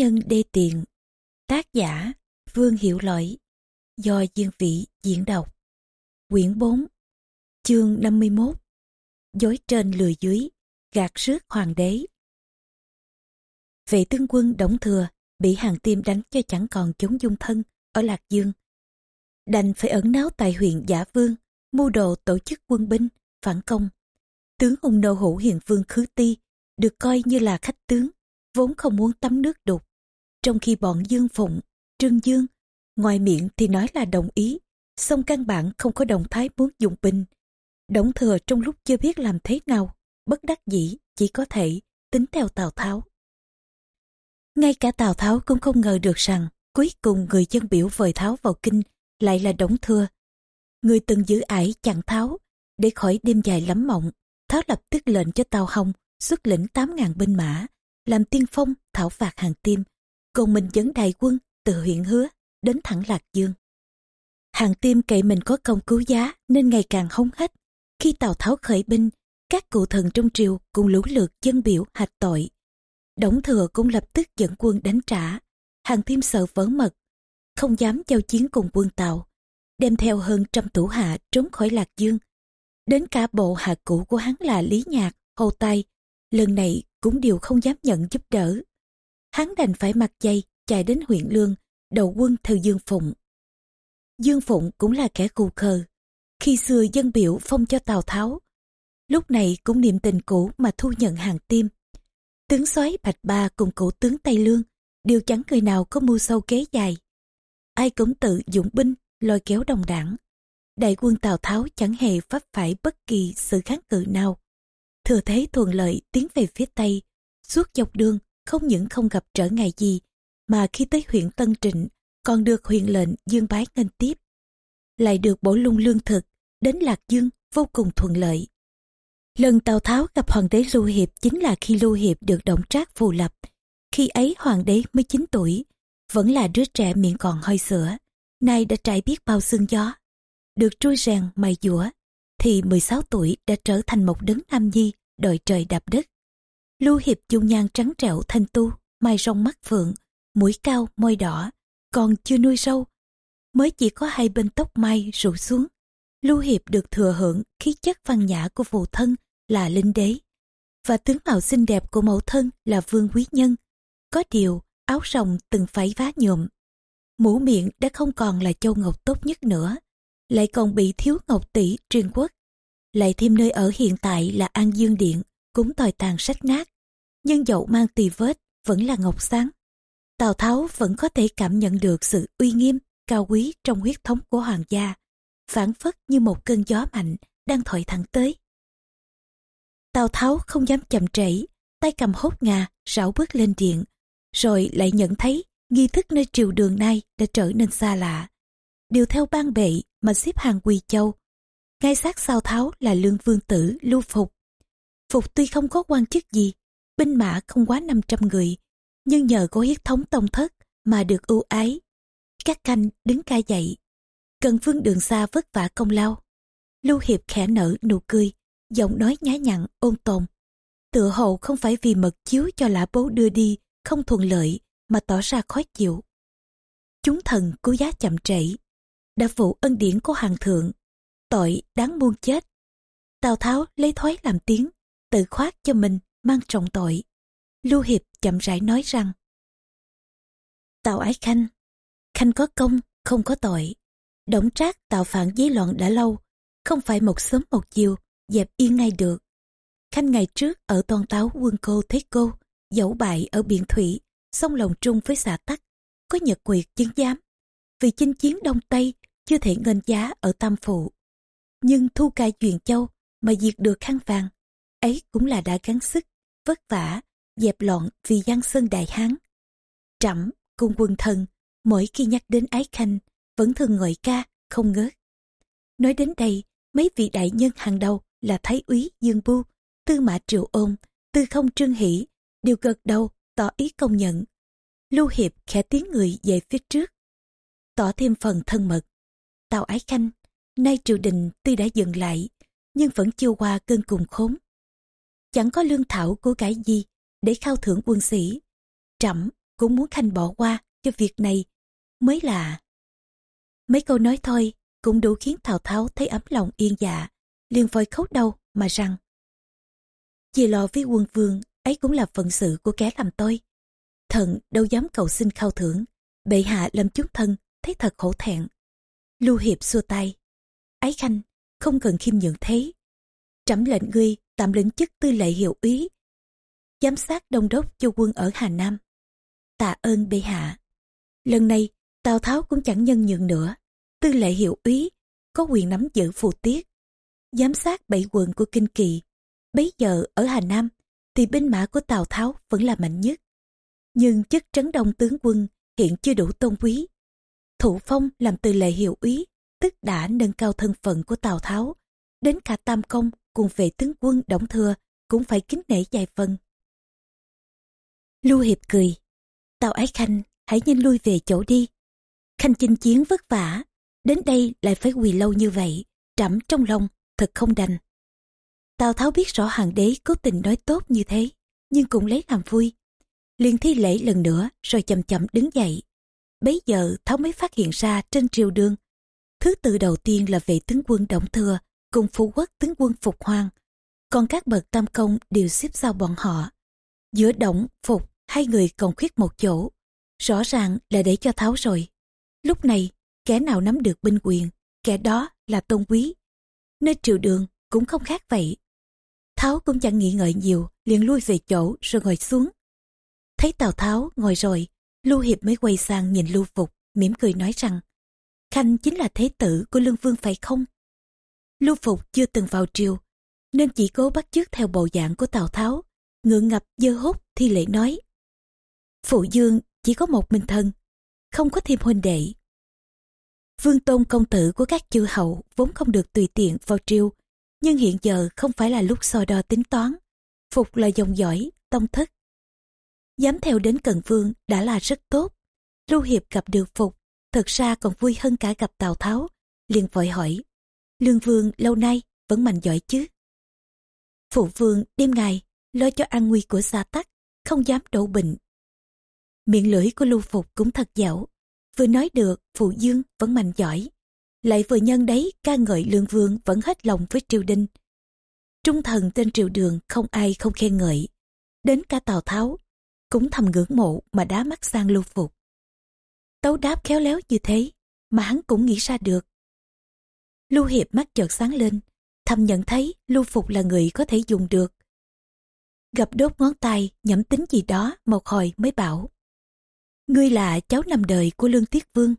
nhân đê tiện tác giả, vương hiệu lỗi. Do dương vị diễn đọc. Quyển 4 chương 51 dối trên lừa dưới, gạt rước hoàng đế. Vệ tướng quân đóng thừa, bị hàng tim đánh cho chẳng còn chống dung thân, ở lạc dương. Đành phải ẩn náu tại huyện giả vương, mưu đồ tổ chức quân binh, phản công. Tướng hùng nô hữu hiền vương khứ ti, được coi như là khách tướng, vốn không muốn tắm nước đục trong khi bọn dương phụng, trương dương, ngoài miệng thì nói là đồng ý, song căn bản không có động thái muốn dùng binh. Đổng thừa trong lúc chưa biết làm thế nào, bất đắc dĩ, chỉ có thể tính theo tào tháo. Ngay cả tào tháo cũng không ngờ được rằng cuối cùng người dân biểu vời tháo vào kinh lại là đổng thừa. Người từng giữ ải chặn tháo để khỏi đêm dài lắm mộng, tháo lập tức lệnh cho tào hồng xuất lĩnh 8.000 binh mã, làm tiên phong thảo phạt hàng tim còn mình dẫn đại quân từ huyện hứa đến thẳng lạc dương. Hàng tim cậy mình có công cứu giá nên ngày càng hống hách. Khi tào tháo khởi binh, các cụ thần trong triều cùng lũ lượt dân biểu hạch tội. Đổng thừa cũng lập tức dẫn quân đánh trả. Hàng tim sợ vỡ mật, không dám giao chiến cùng quân tàu đem theo hơn trăm thủ hạ trốn khỏi lạc dương. Đến cả bộ hạ cũ của hắn là lý nhạc, hồ tay lần này cũng đều không dám nhận giúp đỡ hắn đành phải mặc dây, chạy đến huyện lương, đầu quân theo dương phụng. Dương phụng cũng là kẻ cù khờ. Khi xưa dân biểu phong cho tào tháo, lúc này cũng niệm tình cũ mà thu nhận hàng tim. Tướng soái bạch ba cùng cũ tướng tây lương, đều chẳng người nào có mưu sâu kế dài. Ai cũng tự dụng binh, lôi kéo đồng đảng. Đại quân tào tháo chẳng hề vấp phải bất kỳ sự kháng cự nào. Thừa thế thuận lợi tiến về phía tây, suốt dọc đường không những không gặp trở ngại gì, mà khi tới huyện Tân Trịnh, còn được huyện lệnh dương bái nghênh tiếp. Lại được bổ lung lương thực, đến Lạc Dương, vô cùng thuận lợi. Lần Tào Tháo gặp hoàng đế Lưu Hiệp chính là khi Lưu Hiệp được động trác phù lập. Khi ấy hoàng đế mới 9 tuổi, vẫn là đứa trẻ miệng còn hơi sữa, nay đã trải biết bao xương gió. Được trui rèn mày dũa thì 16 tuổi đã trở thành một đấng nam nhi đội trời đạp đất lưu hiệp dung nhan trắng trẻo thanh tu, mai rong mắt phượng, mũi cao, môi đỏ, còn chưa nuôi sâu. Mới chỉ có hai bên tóc mai rủ xuống. Lưu hiệp được thừa hưởng khí chất văn nhã của phụ thân là linh đế. Và tướng mạo xinh đẹp của mẫu thân là vương quý nhân. Có điều, áo rồng từng phải vá nhuộm. Mũ miệng đã không còn là châu ngọc tốt nhất nữa. Lại còn bị thiếu ngọc tỷ truyền quốc. Lại thêm nơi ở hiện tại là an dương điện cũng tồi tàn sách nát. Nhưng dẫu mang tì vết, vẫn là ngọc sáng. Tào tháo vẫn có thể cảm nhận được sự uy nghiêm, cao quý trong huyết thống của hoàng gia phản phất như một cơn gió mạnh đang thổi thẳng tới. Tào tháo không dám chậm trễ, tay cầm hốt ngà, rảo bước lên điện, rồi lại nhận thấy nghi thức nơi triều đường nay đã trở nên xa lạ. Điều theo ban bệ mà xếp hàng quỳ châu, ngay sát sau tháo là lương vương tử lưu phục phục tuy không có quan chức gì, binh mã không quá 500 người, nhưng nhờ có huyết thống tông thất mà được ưu ái. Các canh đứng ca dậy cần vương đường xa vất vả công lao. Lưu hiệp khẽ nở nụ cười, giọng nói nhã nhặn, ôn tồn. Tựa hồ không phải vì mật chiếu cho lã bố đưa đi, không thuận lợi mà tỏ ra khó chịu. Chúng thần cố giá chậm trễ. Đã phụ ân điển của hàng thượng, tội đáng muôn chết. Tào tháo lấy thói làm tiếng tự khoát cho mình, mang trọng tội. Lưu hiệp chậm rãi nói rằng, tào ái khanh khanh có công, không có tội. Đổng trác tạo phản giấy loạn đã lâu, không phải một sớm một chiều, dẹp yên ngay được. Khanh ngày trước ở toàn táo quân cô thế cô, dẫu bại ở biển thủy song lòng trung với xã tắc, có nhật quyệt chứng giám. Vì chinh chiến đông tây, chưa thể ngân giá ở tam phụ. Nhưng thu cai truyền châu mà diệt được khăn vàng ấy cũng là đã gắng sức, vất vả, dẹp loạn vì giang sơn đại hán. Trẫm, cùng quân thần, mỗi khi nhắc đến ái khanh, vẫn thường ngợi ca, không ngớt. Nói đến đây, mấy vị đại nhân hàng đầu là thái úy dương bu tư mã triệu ôn, tư không trương hỷ đều gật đầu tỏ ý công nhận. Lưu hiệp khẽ tiến người về phía trước, tỏ thêm phần thân mật. Tào ái khanh, nay triều đình tuy đã dừng lại, nhưng vẫn chưa qua cơn cùng khốn chẳng có lương thảo của cái gì để khao thưởng quân sĩ trẫm cũng muốn Khanh bỏ qua cho việc này mới là. Mấy câu nói thôi cũng đủ khiến Tào Tháo thấy ấm lòng yên dạ, liền vội khấu đầu mà rằng. Chỉ lò với quân vương, ấy cũng là phận sự của kẻ làm tôi. Thần đâu dám cầu xin khao thưởng, bệ hạ làm chúng thân, thấy thật khổ thẹn. Lưu Hiệp xua tay. Ái Khanh, không cần khiêm nhượng thế. Trẫm lệnh ngươi tạm lĩnh chức tư lệ hiệu úy, giám sát đông đốc cho quân ở Hà Nam. Tạ ơn bệ hạ. Lần này, Tào Tháo cũng chẳng nhân nhượng nữa. Tư lệ hiệu úy có quyền nắm giữ phù tiết, giám sát bảy quận của Kinh Kỳ. Bấy giờ ở Hà Nam thì binh mã của Tào Tháo vẫn là mạnh nhất. Nhưng chức trấn đông tướng quân hiện chưa đủ tôn quý. Thủ phong làm tư lệ hiệu úy tức đã nâng cao thân phận của Tào Tháo. Đến cả Tam Công cùng về tướng quân Đổng Thừa cũng phải kính nể dài phần. Lưu Hiệp cười. Tào Ái Khanh, hãy nhanh lui về chỗ đi. Khanh chinh chiến vất vả, đến đây lại phải quỳ lâu như vậy, trẫm trong lòng, thật không đành. Tào Tháo biết rõ hoàng đế cố tình nói tốt như thế, nhưng cũng lấy làm vui. liền thi lễ lần nữa rồi chậm chậm đứng dậy. Bấy giờ Tháo mới phát hiện ra trên triều đường. Thứ tự đầu tiên là vệ tướng quân Động Thừa cùng phú quốc tướng quân Phục Hoàng. Còn các bậc tam công đều xếp sau bọn họ. Giữa Động, Phục, hai người còn khuyết một chỗ. Rõ ràng là để cho Tháo rồi. Lúc này, kẻ nào nắm được binh quyền, kẻ đó là tôn quý. Nơi triều đường cũng không khác vậy. Tháo cũng chẳng nghĩ ngợi nhiều, liền lui về chỗ rồi ngồi xuống. Thấy Tào Tháo ngồi rồi, Lưu Hiệp mới quay sang nhìn Lưu Phục, mỉm cười nói rằng Khanh chính là thế tử của Lương Vương phải không? Lưu Phục chưa từng vào triều, nên chỉ cố bắt chước theo bộ dạng của Tào Tháo, ngượng ngập dơ hốt thi lễ nói. Phụ Dương chỉ có một mình thân, không có thêm huynh đệ. Vương tôn công tử của các chư hậu vốn không được tùy tiện vào triều, nhưng hiện giờ không phải là lúc so đo tính toán. Phục là dòng dõi, tông thất. Dám theo đến Cần Vương đã là rất tốt. Lưu Hiệp gặp được Phục, thật ra còn vui hơn cả gặp Tào Tháo, liền vội hỏi. Lương Vương lâu nay vẫn mạnh giỏi chứ. Phụ Vương đêm ngày lo cho an nguy của gia tắc, không dám đổ bệnh. Miệng lưỡi của Lưu Phục cũng thật dẻo, vừa nói được Phụ Dương vẫn mạnh giỏi. Lại vừa nhân đấy ca ngợi Lương Vương vẫn hết lòng với triều đình. Trung thần tên triều đường không ai không khen ngợi. Đến cả Tào Tháo cũng thầm ngưỡng mộ mà đá mắt sang Lưu Phục. Tấu đáp khéo léo như thế mà hắn cũng nghĩ ra được. Lưu Hiệp mắt chợt sáng lên, thầm nhận thấy Lưu Phục là người có thể dùng được. Gặp đốt ngón tay, nhẩm tính gì đó, một hồi mới bảo. Ngươi là cháu nằm đời của Lương Tiết Vương.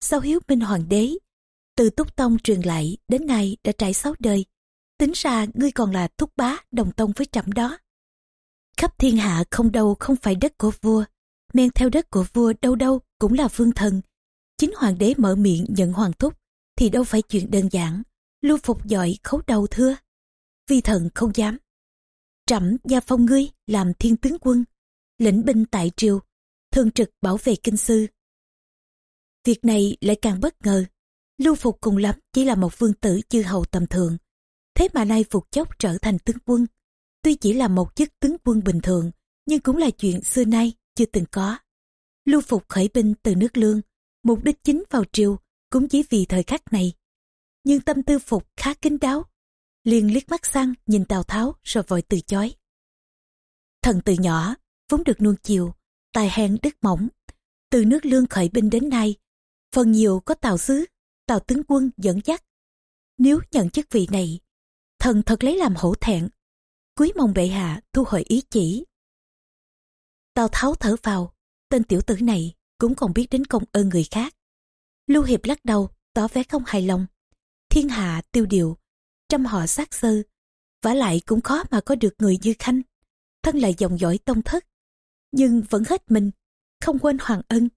Sau hiếu minh hoàng đế, từ Túc Tông truyền lại đến nay đã trải sáu đời. Tính ra ngươi còn là thúc bá đồng tông với trẫm đó. Khắp thiên hạ không đâu không phải đất của vua. Men theo đất của vua đâu đâu cũng là vương thần. Chính hoàng đế mở miệng nhận hoàng thúc thì đâu phải chuyện đơn giản. Lưu phục giỏi khấu đầu thưa. Vi thần không dám. Trẫm gia phong ngươi làm thiên tướng quân, lĩnh binh tại triều, thường trực bảo vệ kinh sư. Việc này lại càng bất ngờ. Lưu Phục cùng lắm chỉ là một vương tử chư hầu tầm thường. Thế mà nay Phục chốc trở thành tướng quân. Tuy chỉ là một chức tướng quân bình thường, nhưng cũng là chuyện xưa nay chưa từng có. Lưu Phục khởi binh từ nước lương, mục đích chính vào triều cũng chỉ vì thời khắc này. Nhưng tâm tư Phục khá kín đáo, liền liếc mắt sang nhìn Tào Tháo rồi vội từ chối. Thần từ nhỏ, vốn được nuông chiều, tài hèn đức mỏng. Từ nước lương khởi binh đến nay, phần nhiều có Tào Sứ, Tào Tướng Quân dẫn dắt. Nếu nhận chức vị này, thần thật lấy làm hổ thẹn. Quý mong bệ hạ thu hồi ý chỉ. Tào Tháo thở vào, tên tiểu tử này cũng còn biết đến công ơn người khác. Lưu Hiệp lắc đầu, tỏ vẻ không hài lòng. Thiên hạ tiêu điều, trăm họ sát sơ, vả lại cũng khó mà có được người như Khanh. Thân là dòng dõi tông thất, nhưng vẫn hết mình, không quên hoàng ân.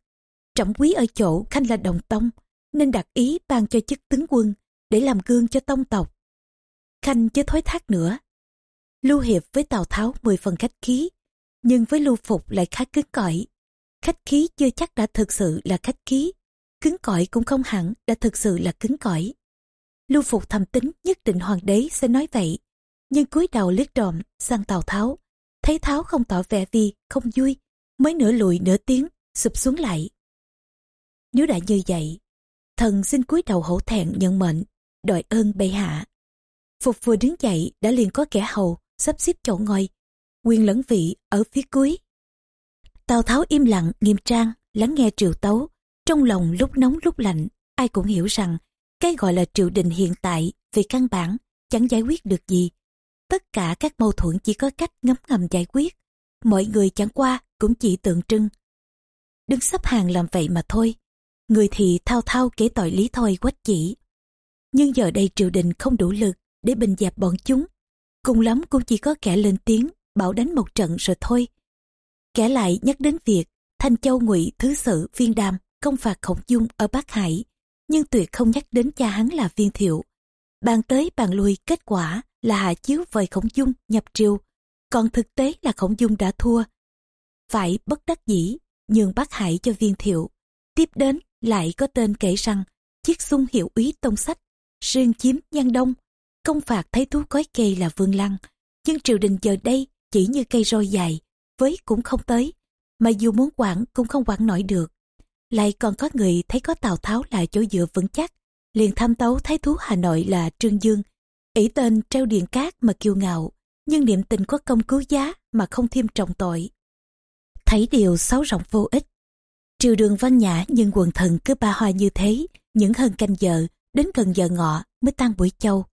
Trọng quý ở chỗ Khanh là đồng tông, nên đặt ý ban cho chức tướng quân để làm gương cho tông tộc. Khanh chứ thối thác nữa. Lưu Hiệp với Tào Tháo mười phần khách khí, nhưng với Lưu Phục lại khá cứng cỏi. Khách khí chưa chắc đã thực sự là khách khí, cứng cỏi cũng không hẳn đã thực sự là cứng cỏi. Lưu Phục thầm tính nhất định hoàng đế sẽ nói vậy, nhưng cúi đầu liếc trộm sang Tào Tháo, thấy Tháo không tỏ vẻ vì không vui, mới nửa lùi nửa tiếng sụp xuống lại. Nếu đã như vậy thần xin cúi đầu hổ thẹn nhận mệnh đòi ơn bệ hạ. Phục vừa đứng dậy đã liền có kẻ hầu sắp xếp chỗ ngồi quyền lẫn vị ở phía cuối. Tào tháo im lặng nghiêm trang lắng nghe triều tấu trong lòng lúc nóng lúc lạnh, ai cũng hiểu rằng cái gọi là triều đình hiện tại về căn bản chẳng giải quyết được gì. Tất cả các mâu thuẫn chỉ có cách ngấm ngầm giải quyết. Mọi người chẳng qua cũng chỉ tượng trưng. Đứng sắp hàng làm vậy mà thôi. Người thì thao thao kể tội lý thôi, quách chỉ. Nhưng giờ đây triều đình không đủ lực để bình dẹp bọn chúng. Cùng lắm cũng chỉ có kẻ lên tiếng, bảo đánh một trận rồi thôi. Kẻ lại nhắc đến việc thanh châu ngụy thứ sự viên đàm công phạt khổng dung ở bắc hải, nhưng tuyệt không nhắc đến cha hắn là viên thiệu. Bàn tới bàn lui, kết quả là hạ chiếu vời khổng dung nhập triều, còn thực tế là khổng dung đã thua. Phải bất đắc dĩ, nhường bắc hải cho viên thiệu. Tiếp đến lại có tên kể rằng chiếc xung hiệu úy tông sách, riêng chiếm nhan đông. Công phạt thấy thú cói kê là vương lăng, nhưng triều đình giờ đây chỉ như cây roi dài, với cũng không tới, mà dù muốn quản cũng không quản nổi được lại còn có người thấy có tào tháo là chỗ dựa vững chắc. Liền tham tấu thái thú hà nội là trương dương. Ỷ tên treo điện cát mà kiêu ngạo, nhưng niệm tình có công cứu giá mà không thêm trọng tội. Thấy điều xấu rộng vô ích. Triều đường văn nhã nhưng quần thần cứ ba hoa như thế, những hơn canh giờ, đến gần giờ ngọ mới tan buổi châu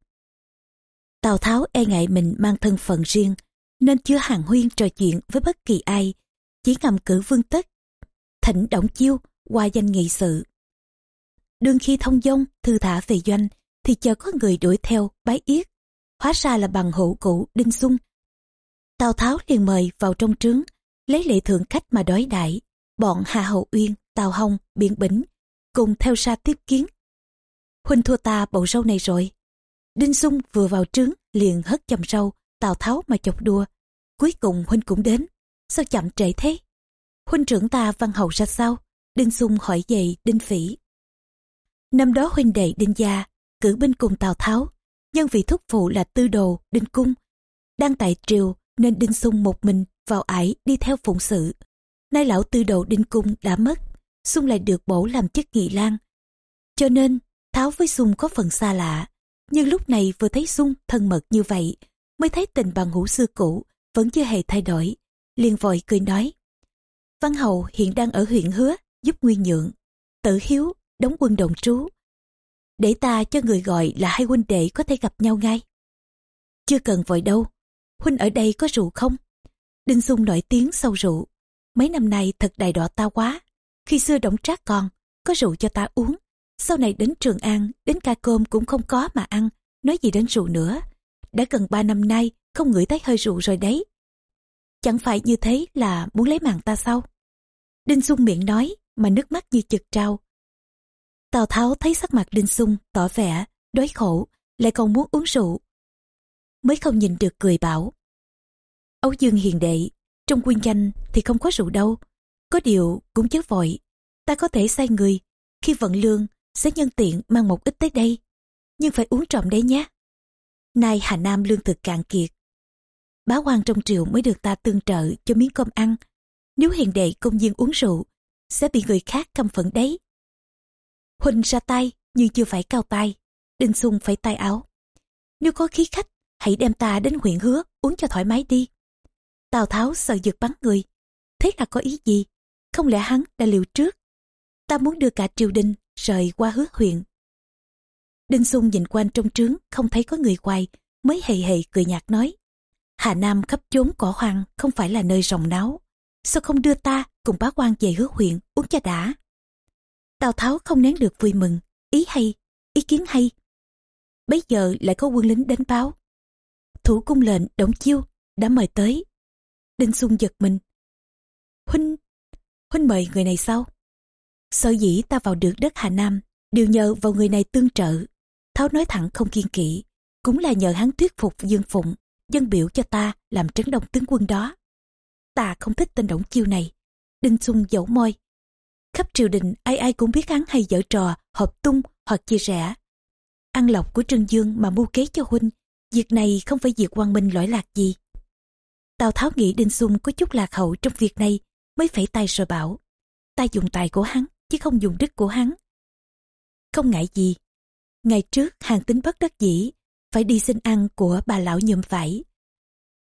tào tháo e ngại mình mang thân phận riêng, nên chưa hàng huyên trò chuyện với bất kỳ ai, chỉ ngầm cử vương tất, thỉnh động chiêu qua danh nghị sự. Đương khi thông dông thư thả về doanh, thì chờ có người đuổi theo, bái yết. Hóa ra là bằng hữu cũ, đinh xung tào tháo liền mời vào trong trướng, lấy lệ thượng khách mà đói đại bọn hà hậu uyên, tào hồng, biện bỉnh cùng theo ra tiếp kiến. Huynh thua ta bầu râu này rồi. Đinh xung vừa vào trướng, liền hất chầm râu tào tháo mà chọc đùa cuối cùng huynh cũng đến. Sao chậm trễ thế? Huynh trưởng ta văn hậu ra sao? Đinh xung hỏi dậy đinh phỉ. Năm đó huynh đệ đinh gia, cử binh cùng tào tháo nhân vị thúc phụ là tư đồ đinh cung, đang tại triều nên đinh xung một mình vào ải đi theo phụng sự. Nay lão tư đồ đinh cung đã mất, xung lại được bổ làm chức nghị lang cho nên, tháo với xung có phần xa lạ, nhưng lúc này vừa thấy xung thân mật như vậy, mới thấy tình bằng hữu xưa cũ vẫn chưa hề thay đổi, liền vội cười nói, văn hậu hiện đang ở huyện hứa giúp nguyên nhượng, tử hiếu đóng quân đồng trú. Để ta cho người gọi là hai huynh đệ có thể gặp nhau ngay. Chưa cần vội đâu, huynh ở đây có rượu không? Đinh xung nổi tiếng sâu rượu. Mấy năm nay thật đài đọa ta quá. Khi xưa đổng trác còn có rượu cho ta uống. Sau này đến trường an, đến ca cơm cũng không có mà ăn. Nói gì đến rượu nữa. Đã gần ba năm nay, không ngửi thấy hơi rượu rồi đấy. Chẳng phải như thế là muốn lấy mạng ta sao? Đinh xung miệng nói mà nước mắt như chực trao. Tào tháo thấy sắc mặt đinh Sung tỏ vẻ đói khổ, lại còn muốn uống rượu. Mới không nhìn được cười bảo, âu dương hiền đệ, trong quyên danh thì không có rượu đâu, có điều cũng chớ vội, ta có thể sai người, khi vận lương sẽ nhân tiện mang một ít tới đây, nhưng phải uống trộm đấy nhé. Nay hà nam lương thực cạn kiệt, bá quan trong triều mới được ta tương trợ cho miếng cơm ăn. Nếu hiền đệ công nhiên uống rượu sẽ bị người khác căm phẫn đấy. Huỳnh ra tay, nhưng chưa phải cao tay đinh xung phải tay áo. Nếu có khí khách, hãy đem ta đến huyện hứa, uống cho thoải mái đi. Tào tháo sợ giật bắn người. Thế là có ý gì? Không lẽ hắn đã liều trước? Ta muốn đưa cả triều đình rời qua hứa huyện. Đinh xung nhìn quanh trong trướng, không thấy có người quay mới hề hề cười nhạt nói. Hà nam khắp chốn cỏ hoang không phải là nơi rồng náo. Sao không đưa ta cùng bá quan về hứa huyện uống cho đã. Tào tháo không nén được vui mừng, ý hay, ý kiến hay. Bấy giờ lại có quân lính đến báo. Thủ cung lệnh đổng chiêu đã mời tới. Đinh xung giật mình. Huynh huynh mời người này sao? Sở dĩ ta vào được đất hà nam, đều nhờ vào người này tương trợ. Tháo nói thẳng không kiên kỵ, cũng là nhờ hắn thuyết phục dương phụng, dân biểu cho ta làm trấn đông tướng quân đó. Ta không thích tên đổng chiêu này đinh xung dẫu môi khắp triều đình ai ai cũng biết hắn hay dở trò hợp tung hoặc chia rẽ ăn lọc của trương dương mà mưu kế cho huynh việc này không phải việc quang minh lỗi lạc gì tào tháo nghĩ đinh xung có chút lạc hậu trong việc này mới phải tay rồi bảo. Ta dùng tài của hắn, chứ không dùng đức của hắn. Không ngại gì. Ngày trước hàng tính bất đắc dĩ, phải đi xin ăn của bà lão nhuộm vải.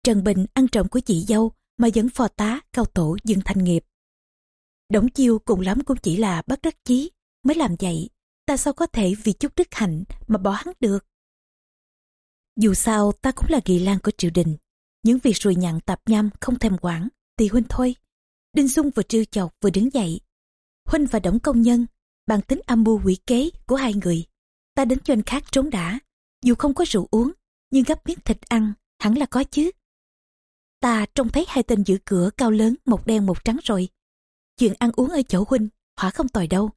Trần Bình ăn trộm của chị dâu mà vẫn phò tá cao tổ dương thành nghiệp. Đổng chiêu cùng lắm cũng chỉ là bất đắc chí mới làm vậy. Ta sao có thể vì chút đức hạnh mà bỏ hắn được. Dù sao ta cũng là nghị lan của triều đình. Những việc rùi nhặn tạp nham không thèm quản, tùy huynh thôi. Đinh Dung vừa trêu chọc vừa đứng dậy. Huynh và Đổng Công Nhân, bằng tính âm mưu quỷ kế của hai người. Ta đến doanh khác trốn đã, dù không có rượu uống, nhưng gấp miếng thịt ăn, hẳn là có chứ. Ta trông thấy hai tên giữ cửa cao lớn, một đen một trắng rồi. Chuyện ăn uống ở chỗ huynh, hỏa không tồi đâu.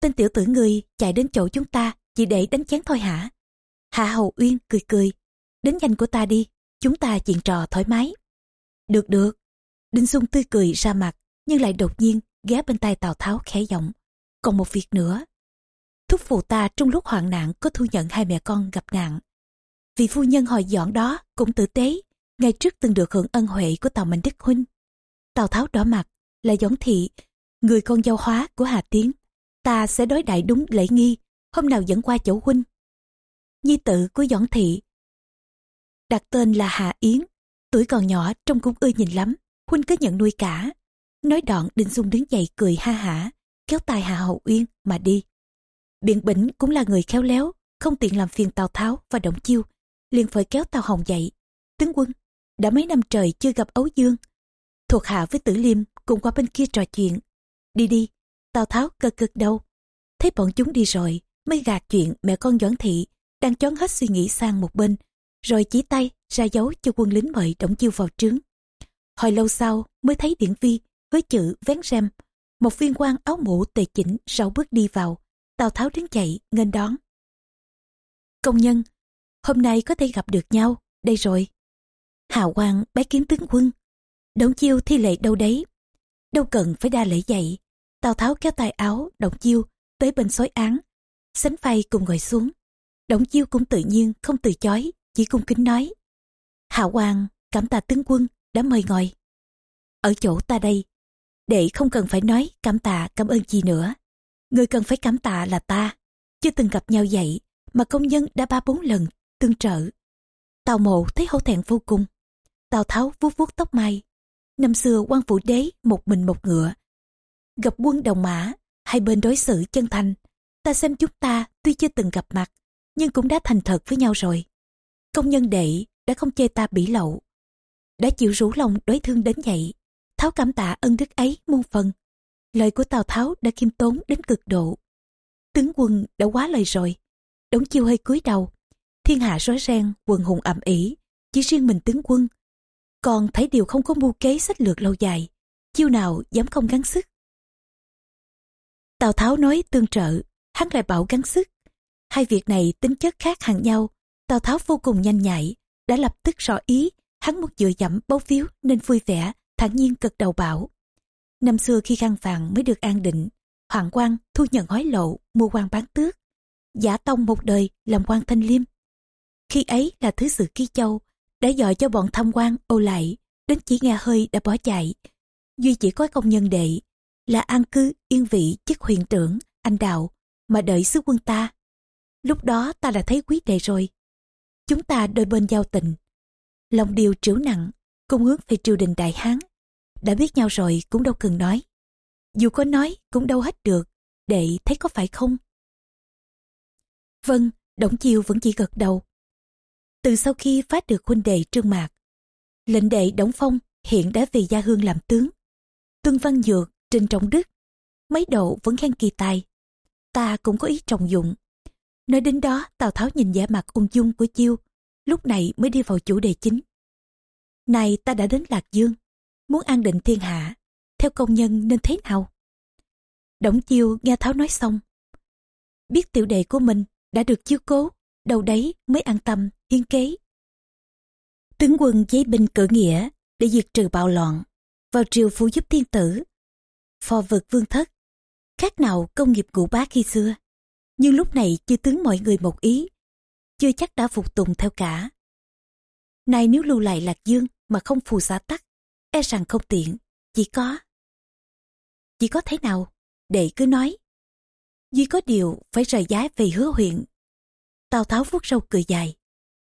Tên tiểu tử người chạy đến chỗ chúng ta chỉ để đánh chén thôi hả? Hạ Hầu Uyên cười cười. Đến danh của ta đi, chúng ta chuyện trò thoải mái. Được được. Đinh Xuân tươi cười ra mặt, nhưng lại đột nhiên ghé bên tai Tào Tháo khẽ giọng. Còn một việc nữa. Thúc phụ ta trong lúc hoạn nạn có thu nhận hai mẹ con gặp nạn. Vị phu nhân hồi dọn đó cũng tử tế, ngày trước từng được hưởng ân huệ của Tào Mạnh Đức Huynh. Tào Tháo đỏ mặt, là Doãn Thị, người con giao hóa của Hà Tiến. Ta sẽ đối đại đúng lễ nghi, hôm nào dẫn qua chỗ Huynh. Nhi tự của Doãn Thị đặt tên là Hà Yến, tuổi còn nhỏ trông cũng ưa nhìn lắm, Huynh cứ nhận nuôi cả. Nói đoạn Đinh Dung đứng dậy cười ha hả, kéo tay Hà Hậu Uyên mà đi. Biện Bỉnh cũng là người khéo léo, không tiện làm phiền Tào Tháo và Động Chiêu, liền phải kéo Tào Hồng dậy. Tướng quân, đã mấy năm trời chưa gặp Ấu Dương. Thuộc hạ với Tử Liêm cùng qua bên kia trò chuyện. Đi đi, Tào Tháo cơ cực đâu. Thấy bọn chúng đi rồi, mới gạt chuyện mẹ con Doãn Thị đang chón hết suy nghĩ sang một bên, rồi chỉ tay ra dấu cho quân lính mời Đổng Chiêu vào trướng. Hồi lâu sau mới thấy Điển Vi với chữ vén rem, một viên quan áo mũ tề chỉnh sau bước đi vào, Tào Tháo đứng dậy nghênh đón. Công nhân, hôm nay có thể gặp được nhau, đây rồi. Hào quang bái kiến tướng quân. Đổng chiêu thi lệ đâu đấy. Đâu cần phải đa lễ dậy. Tào Tháo kéo tay áo, động chiêu, tới bên xói án. Sánh vai cùng ngồi xuống. Động chiêu cũng tự nhiên, không từ chối, chỉ cung kính nói. hạ hoàng cảm tạ tướng quân, đã mời ngồi. Ở chỗ ta đây, để không cần phải nói cảm tạ cảm ơn gì nữa. Người cần phải cảm tạ là ta, chưa từng gặp nhau vậy, mà công nhân đã ba bốn lần tương trợ. Tào mộ thấy hổ thẹn vô cùng. Tào tháo vuốt vuốt tóc mai. Năm xưa quan phủ đế một mình một ngựa. Gặp quân đồng mã, hai bên đối xử chân thành. Ta xem chúng ta tuy chưa từng gặp mặt, nhưng cũng đã thành thật với nhau rồi. Công nhân đệ đã không chê ta bỉ lậu. Đã chịu rủ lòng đối thương đến vậy. Tháo cảm tạ ân đức ấy muôn phần. Lời của Tào Tháo đã khiêm tốn đến cực độ. Tướng quân đã quá lời rồi. Đống chiêu hơi cúi đầu. Thiên hạ rối ren, quần hùng ầm ĩ, chỉ riêng mình tướng quân. Còn thấy điều không có mưu kế sách lược lâu dài, chiêu nào dám không gắng sức. Tào Tháo nói tương trợ, hắn lại bảo gắng sức. Hai việc này tính chất khác hẳn nhau, Tào Tháo vô cùng nhanh nhạy, đã lập tức rõ ý, hắn muốn dựa dẫm bấu phiếu nên vui vẻ, thản nhiên cực đầu bảo. Năm xưa khi khăn vàng mới được an định, Hoàng quan thu nhận hối lộ, mua quan bán tước. Giả tông một đời làm quan thanh liêm. Khi ấy là thứ sử ký châu, đã dọi cho bọn tham quan ô lại, đến chỉ nghe hơi đã bỏ chạy. Duy chỉ có công nhân đệ, là an cư yên vị chức huyện trưởng, anh đạo, mà đợi sứ quân ta. Lúc đó ta đã thấy quý đệ rồi. Chúng ta đôi bên giao tình. Lòng điều trĩu nặng, cùng hướng về triều đình Đại Hán. Đã biết nhau rồi cũng đâu cần nói. Dù có nói cũng đâu hết được, đệ thấy có phải không? Vâng, Đổng Chiêu vẫn chỉ gật đầu. Từ sau khi phát được huynh đệ Trương Mạc, lệnh đệ đóng Phong hiện đã về gia hương làm tướng. Tuân Văn Dược, Trình Trọng Đức, mấy độ vẫn khen kỳ tài. Ta cũng có ý trọng dụng. Nói đến đó, Tào Tháo nhìn vẻ mặt ung dung của Chiêu, lúc này mới đi vào chủ đề chính. Này ta đã đến Lạc Dương, muốn an định thiên hạ, theo công nhân nên thế nào? Đổng Chiêu nghe Tháo nói xong. Biết tiểu đệ của mình đã được chiêu cố, đâu đấy mới an tâm, hiên kế. Tướng quân giấy binh cử nghĩa để diệt trừ bạo loạn, vào triều phụ giúp thiên tử, phò vực vương thất, khác nào công nghiệp ngũ bá khi xưa. Nhưng lúc này chưa tướng mọi người một ý, chưa chắc đã phục tùng theo cả. Nay nếu lưu lại Lạc Dương mà không phù xã tắc, e rằng không tiện, chỉ có chỉ có thế nào? Đệ cứ nói. Duy có điều phải rời giá về hứa huyện. Tào Tháo vuốt râu cười dài.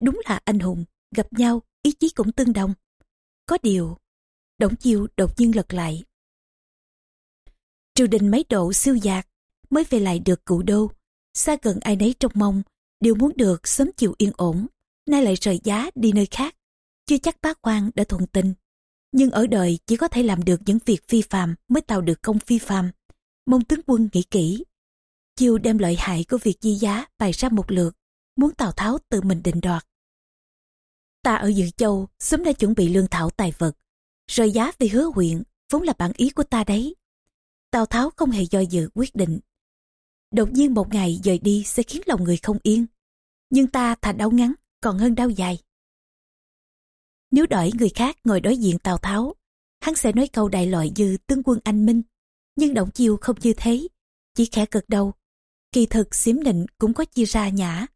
Đúng là anh hùng, gặp nhau, ý chí cũng tương đồng. Có điều, Đổng Chiêu đột nhiên lật lại. Triều đình mấy độ siêu giạc mới về lại được cụ đô. Xa gần ai nấy trong mong, đều muốn được sớm chịu yên ổn. Nay lại rời giá đi nơi khác. Chưa chắc bác quan đã thuận tình. Nhưng ở đời chỉ có thể làm được những việc phi phàm mới tạo được công phi phàm. Mong tướng quân nghĩ kỹ. Chiêu đem lợi hại của việc di giá bày ra một lượt, muốn Tào Tháo tự mình định đoạt. Ta ở Dự Châu sớm đã chuẩn bị lương thảo tài vật, rời giá vì hứa huyện vốn là bản ý của ta đấy. Tào Tháo không hề do dự quyết định. Đột nhiên một ngày rời đi sẽ khiến lòng người không yên. Nhưng ta thà đau ngắn còn hơn đau dài. Nếu đợi người khác ngồi đối diện Tào Tháo, hắn sẽ nói câu đại loại như tướng quân anh minh. Nhưng Động Chiêu không như thế, chỉ khẽ gật đầu. Kỳ thực xiếm nịnh cũng có chia ra nhã.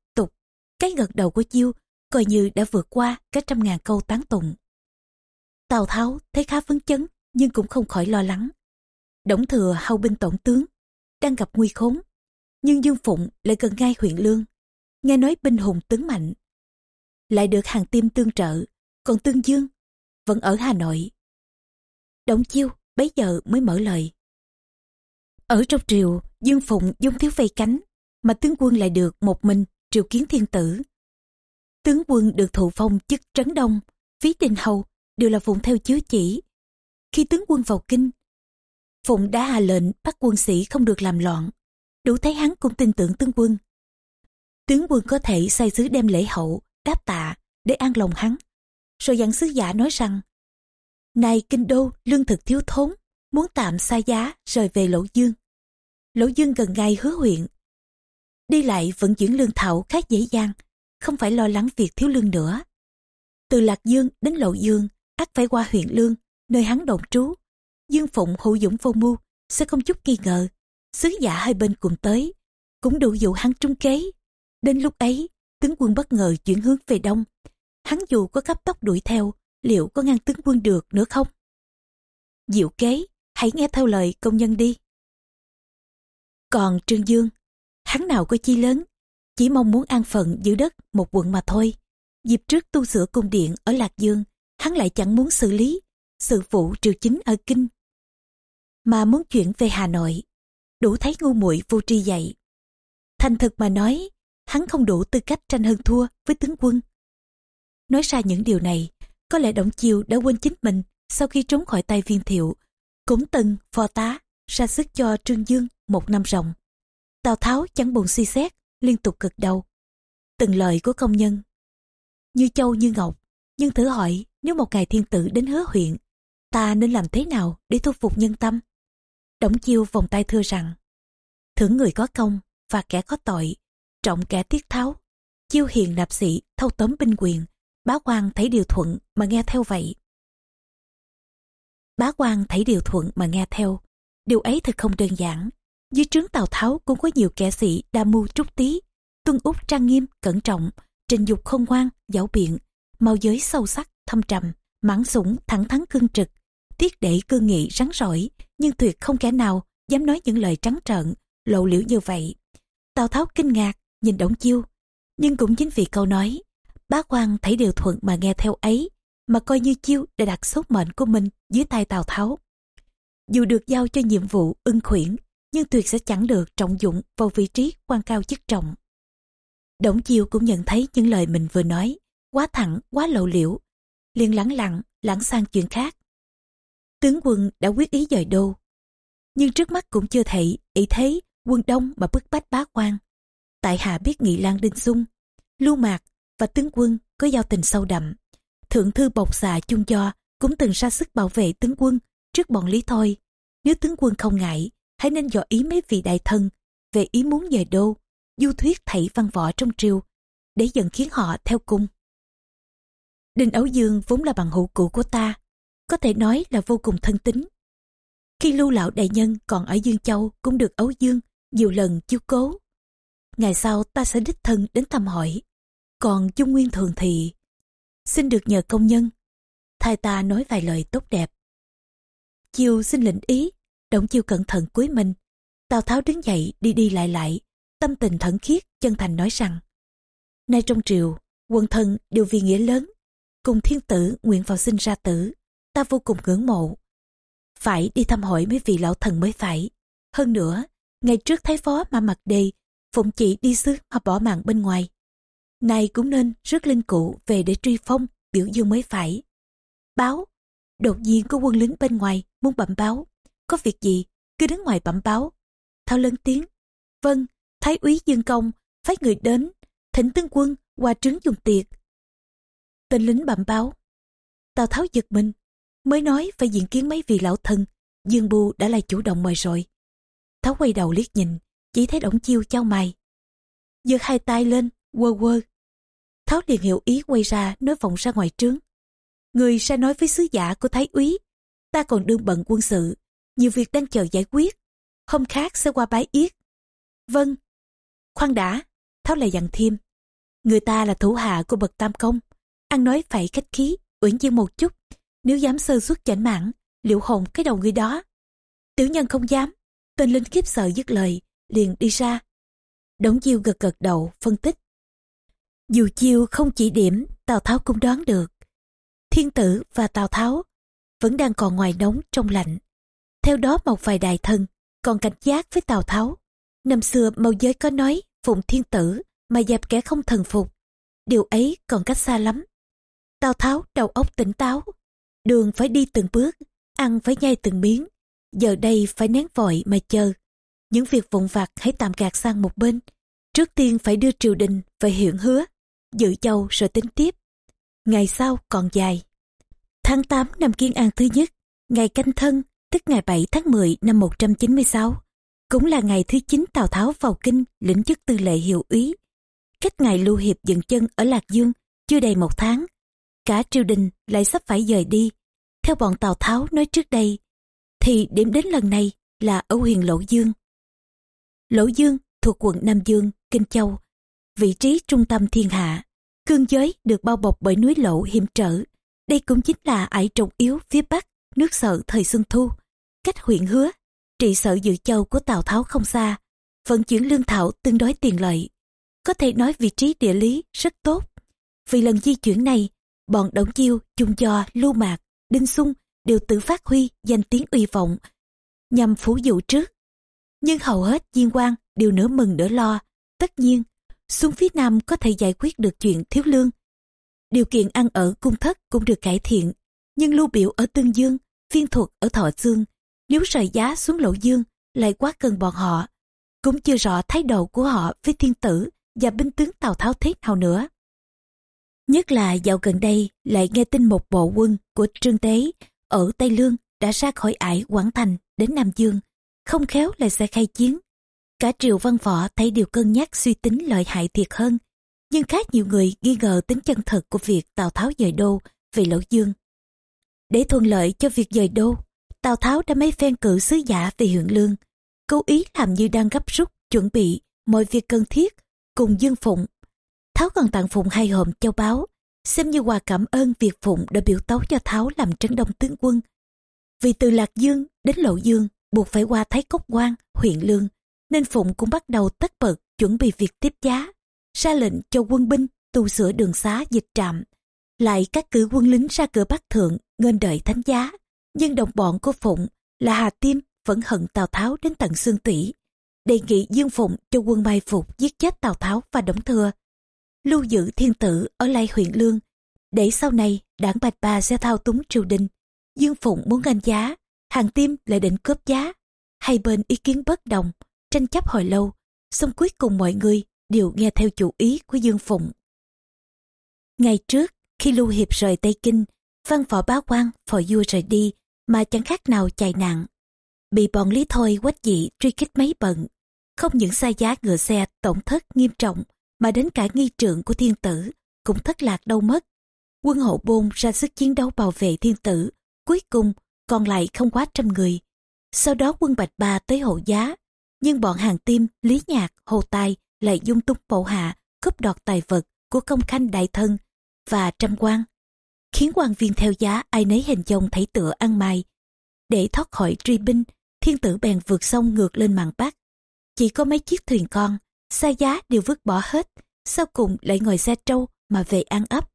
Cái gật đầu của Chiêu coi như đã vượt qua cả trăm ngàn câu tán tụng. Tào Tháo thấy khá phấn chấn nhưng cũng không khỏi lo lắng. Đổng thừa hầu binh tổng tướng, đang gặp nguy khốn. Nhưng Dương Phụng lại gần ngay huyện Lương. Nghe nói binh hùng tướng mạnh. Lại được hàng tim tương trợ, còn Tương Dương vẫn ở Hà Nội. Đổng chiêu bấy giờ mới mở lời. Ở trong triều, Dương Phụng dung thiếu vây cánh, mà tướng quân lại được một mình triều kiến thiên tử. Tướng quân được thụ phong chức trấn đông, phí đình hầu đều là phụng theo chiếu chỉ. Khi tướng quân vào kinh, Phụng đã hạ lệnh bắt quân sĩ không được làm loạn. Đủ thấy hắn cũng tin tưởng tướng quân. Tướng quân có thể sai sứ đem lễ hậu, đáp tạ để an lòng hắn. Rồi dặn sứ giả nói rằng Này kinh đô lương thực thiếu thốn, muốn tạm xa giá rời về Lỗ Dương. Lỗ Dương gần ngay hứa huyện. Đi lại vận chuyển lương thảo khá dễ dàng, không phải lo lắng việc thiếu lương nữa. Từ Lạc Dương đến Lậu Dương, ắt phải qua huyện Lương, nơi hắn đồn trú. Dương Phụng hữu dũng vô mưu, sẽ không chút nghi ngờ. Sứ giả hai bên cùng tới, cũng đủ dụ hắn trung kế. Đến lúc ấy, tướng quân bất ngờ chuyển hướng về đông. Hắn dù có cấp tốc đuổi theo, liệu có ngăn tướng quân được nữa không? Diệu kế, hãy nghe theo lời công nhân đi. Còn Trương Dương, hắn nào có chi lớn, chỉ mong muốn an phận giữ đất một quận mà thôi. Dịp trước tu sửa cung điện ở Lạc Dương, hắn lại chẳng muốn xử lý sự vụ triều chính ở Kinh, mà muốn chuyển về Hà Nội. Đủ thấy ngu muội vô tri dạy. Thành thực mà nói, hắn không đủ tư cách tranh hơn thua với tướng quân. Nói ra những điều này, có lẽ Động Chiêu đã quên chính mình sau khi trốn khỏi tay viên thiệu, cũng từng phò tá ra sức cho Trương Dương một năm ròng. Tào Tháo chẳng buồn suy xét, liên tục cực đầu. Từng lời của công nhân, như châu như ngọc, nhưng thử hỏi nếu một ngày thiên tử đến hứa huyện, ta nên làm thế nào để thu phục nhân tâm? Đổng chiêu vòng tay thưa rằng, thưởng người có công và kẻ có tội, trọng kẻ tiết tháo, chiêu hiền nạp sĩ thâu tóm binh quyền, bá quan thấy điều thuận mà nghe theo vậy. Bá quan thấy điều thuận mà nghe theo, điều ấy thật không đơn giản. Dưới trướng Tào Tháo cũng có nhiều kẻ sĩ đa mưu trúc tí, tuân út trang nghiêm, cẩn trọng, trình dục không ngoan, dảo biện, mau giới sâu sắc, thâm trầm, mãn sủng, thẳng thắn cương trực, tiết để cương nghị rắn rỏi, nhưng tuyệt không kẻ nào dám nói những lời trắng trợn, lộ liễu như vậy. Tào Tháo kinh ngạc, nhìn Đổng Chiêu, nhưng cũng chính vì câu nói, bá quan thấy điều thuận mà nghe theo ấy, mà coi như Chiêu đã đặt số mệnh của mình dưới tay Tào Tháo. Dù được giao cho nhiệm vụ ưng khuyển, nhưng tuyệt sẽ chẳng được trọng dụng vào vị trí quan cao chức trọng. Đổng Chiêu cũng nhận thấy những lời mình vừa nói, quá thẳng, quá lộ liễu, liền lắng lặng, lãng sang chuyện khác. Tướng quân đã quyết ý dời đô, nhưng trước mắt cũng chưa thể ý thấy quân đông mà bức bách bá quan. Tại hạ biết Nghị Lan Đinh Xung, Lưu Mạc và tướng quân có giao tình sâu đậm. Thượng thư bộc xà chung cho cũng từng ra sức bảo vệ tướng quân trước bọn Lý Thôi. Nếu tướng quân không ngại, hãy nên dò ý mấy vị đại thân về ý muốn về đô, du thuyết thảy văn võ trong triều, để dần khiến họ theo cung. Đinh Ấu Dương vốn là bằng hữu cũ của ta, có thể nói là vô cùng thân tín. Khi lưu lão đại nhân còn ở Dương Châu cũng được Ấu Dương nhiều lần chiêu cố. Ngày sau ta sẽ đích thân đến thăm hỏi. Còn Trung Nguyên Thường thì xin được nhờ công nhân, thay ta nói vài lời tốt đẹp. Chiều xin lệnh ý, động chiêu cẩn thận cúi mình. Tào Tháo đứng dậy đi đi lại lại, tâm tình thẫn khiết, chân thành nói rằng Nay trong triều, quân thân đều vì nghĩa lớn, cùng thiên tử nguyện vào sinh ra tử, ta vô cùng ngưỡng mộ. Phải đi thăm hỏi mấy vị lão thần mới phải. Hơn nữa, ngày trước thái phó mà mặc đề, phụng chỉ đi xứ mà bỏ mạng bên ngoài. nay cũng nên rước linh cụ về để truy phong, biểu dương mới phải. Báo, đột nhiên có quân lính bên ngoài muốn bẩm báo. Có việc gì, cứ đứng ngoài bẩm báo. Thao lớn tiếng. Vâng, Thái úy Dương Công, phái người đến, thỉnh tướng quân qua trướng dùng tiệc. Tên lính bẩm báo. Tào Tháo giật mình, mới nói phải diện kiến mấy vị lão thân. Dương Bu đã là chủ động mời rồi. Tháo quay đầu liếc nhìn, chỉ thấy đổng chiêu trao mày. giơ hai tay lên, quơ quơ. Tháo liền hiểu ý quay ra nói vọng ra ngoài trướng. Người sẽ nói với sứ giả của Thái úy, ta còn đương bận quân sự, nhiều việc đang chờ giải quyết. Hôm khác sẽ qua bái yết. Vâng. Khoan đã, Tháo lại dặn thêm. Người ta là thủ hạ của bậc tam công, ăn nói phải khách khí, uyển nhiên một chút. Nếu dám sơ suất chảnh mãn, liệu hồn cái đầu người đó. Tiểu nhân không dám. Tên lính khiếp sợ dứt lời, liền đi ra. Đống chiêu gật gật đầu, phân tích. Dù chiêu không chỉ điểm, Tào Tháo cũng đoán được. Thiên tử và Tào Tháo vẫn đang còn ngoài nóng trong lạnh. Theo đó một vài đại thần còn cảnh giác với Tào Tháo. Năm xưa mâu giới có nói phụng thiên tử mà dẹp kẻ không thần phục. Điều ấy còn cách xa lắm. Tào Tháo đầu óc tỉnh táo. Đường phải đi từng bước, ăn phải nhai từng miếng. Giờ đây phải nén vội mà chờ. Những việc vụn vặt hãy tạm gạt sang một bên. Trước tiên phải đưa triều đình về hiện hứa, giữ châu rồi tính tiếp. Ngày sau còn dài. Tháng 8 năm Kiên An thứ nhất, ngày canh thân, tức ngày 7 tháng 10 năm 196, cũng là ngày thứ 9 Tào Tháo vào kinh lĩnh chức tư lệ hiệu úy. Cách ngày Lưu Hiệp dừng chân ở Lạc Dương chưa đầy một tháng, cả triều đình lại sắp phải rời đi. Theo bọn Tào Tháo nói trước đây, thì điểm đến lần này là ở huyền Lỗ Dương. Lỗ Dương thuộc quận Nam Dương, Kinh Châu, vị trí trung tâm thiên hạ. Cương giới được bao bọc bởi núi lỗ hiểm trở. Đây cũng chính là ải trọng yếu phía bắc, nước sợ thời xuân thu. Cách huyện hứa, trị sở dự châu của Tào Tháo không xa, vận chuyển lương thảo tương đối tiền lợi. Có thể nói vị trí địa lý rất tốt. Vì lần di chuyển này, bọn Đổng Chiêu, Chung Do, Lưu Mạc, Đinh Sung đều tự phát huy danh tiếng uy vọng nhằm phủ dụ trước. Nhưng hầu hết diên quan đều nửa mừng nửa lo. Tất nhiên, xuống phía Nam có thể giải quyết được chuyện thiếu lương. Điều kiện ăn ở cung thất cũng được cải thiện. Nhưng lưu biểu ở Tương Dương, viên thuật ở Thọ Dương, nếu rời giá xuống Lộ Dương lại quá cần bọn họ. Cũng chưa rõ thái độ của họ với thiên tử và binh tướng Tào Tháo thế nào nữa. Nhất là dạo gần đây lại nghe tin một bộ quân của Trương Tế ở Tây Lương đã ra khỏi ải Quảng Thành đến Nam Dương, không khéo lại sẽ khai chiến. Cả triều văn võ thấy điều cân nhắc suy tính lợi hại thiệt hơn, nhưng khá nhiều người nghi ngờ tính chân thật của việc Tào Tháo dời đô về Lỗ Dương. Để thuận lợi cho việc dời đô, Tào Tháo đã mấy phen cử sứ giả về huyện Lương, cố ý làm như đang gấp rút chuẩn bị mọi việc cần thiết cùng Dương Phụng. Tháo còn tặng Phụng hai hòm châu báu, xem như quà cảm ơn việc Phụng đã biểu tấu cho Tháo làm trấn đông tướng quân. Vì từ Lạc Dương đến Lộ Dương buộc phải qua Thái Cốc Quan, huyện Lương, nên Phụng cũng bắt đầu tất bật chuẩn bị việc tiếp giá, ra lệnh cho quân binh tu sửa đường xá dịch trạm, lại các cử quân lính ra cửa Bắc Thượng nghênh đợi thánh giá. Nhưng đồng bọn của Phụng là Hà Tiêm vẫn hận Tào Tháo đến tận xương tủy, đề nghị Dương Phụng cho quân mai phục giết chết Tào Tháo và Đổng Thừa, lưu giữ thiên tử ở lai huyện Lương, để sau này đảng Bạch Ba sẽ thao túng triều đình. Dương Phụng muốn ngành giá, Hàng Tiêm lại định cướp giá. Hai bên ý kiến bất đồng, tranh chấp hồi lâu, xong cuối cùng mọi người đều nghe theo chủ ý của Dương Phụng. Ngày trước, khi Lưu Hiệp rời Tây Kinh, văn võ bá quan phò vua rời đi mà chẳng khác nào chạy nạn. Bị bọn Lý Thôi quách dị truy kích mấy bận. Không những sai giá ngựa xe tổn thất nghiêm trọng mà đến cả nghi trượng của thiên tử cũng thất lạc đâu mất. Quân hộ bôn ra sức chiến đấu bảo vệ thiên tử, cuối cùng còn lại không quá trăm người. Sau đó quân Bạch Ba tới hộ giá, nhưng bọn hàng tim, lý nhạc, hồ tài lại dung túng bộ hạ, cướp đoạt tài vật của công khanh đại thân và trăm quan khiến quan viên theo giá ai nấy hình dông thấy tựa ăn mày. Để thoát khỏi truy binh thiên tử bèn vượt sông ngược lên mạn Bắc. Chỉ có mấy chiếc thuyền con, xa giá đều vứt bỏ hết, sau cùng lại ngồi xe trâu mà về an ấp.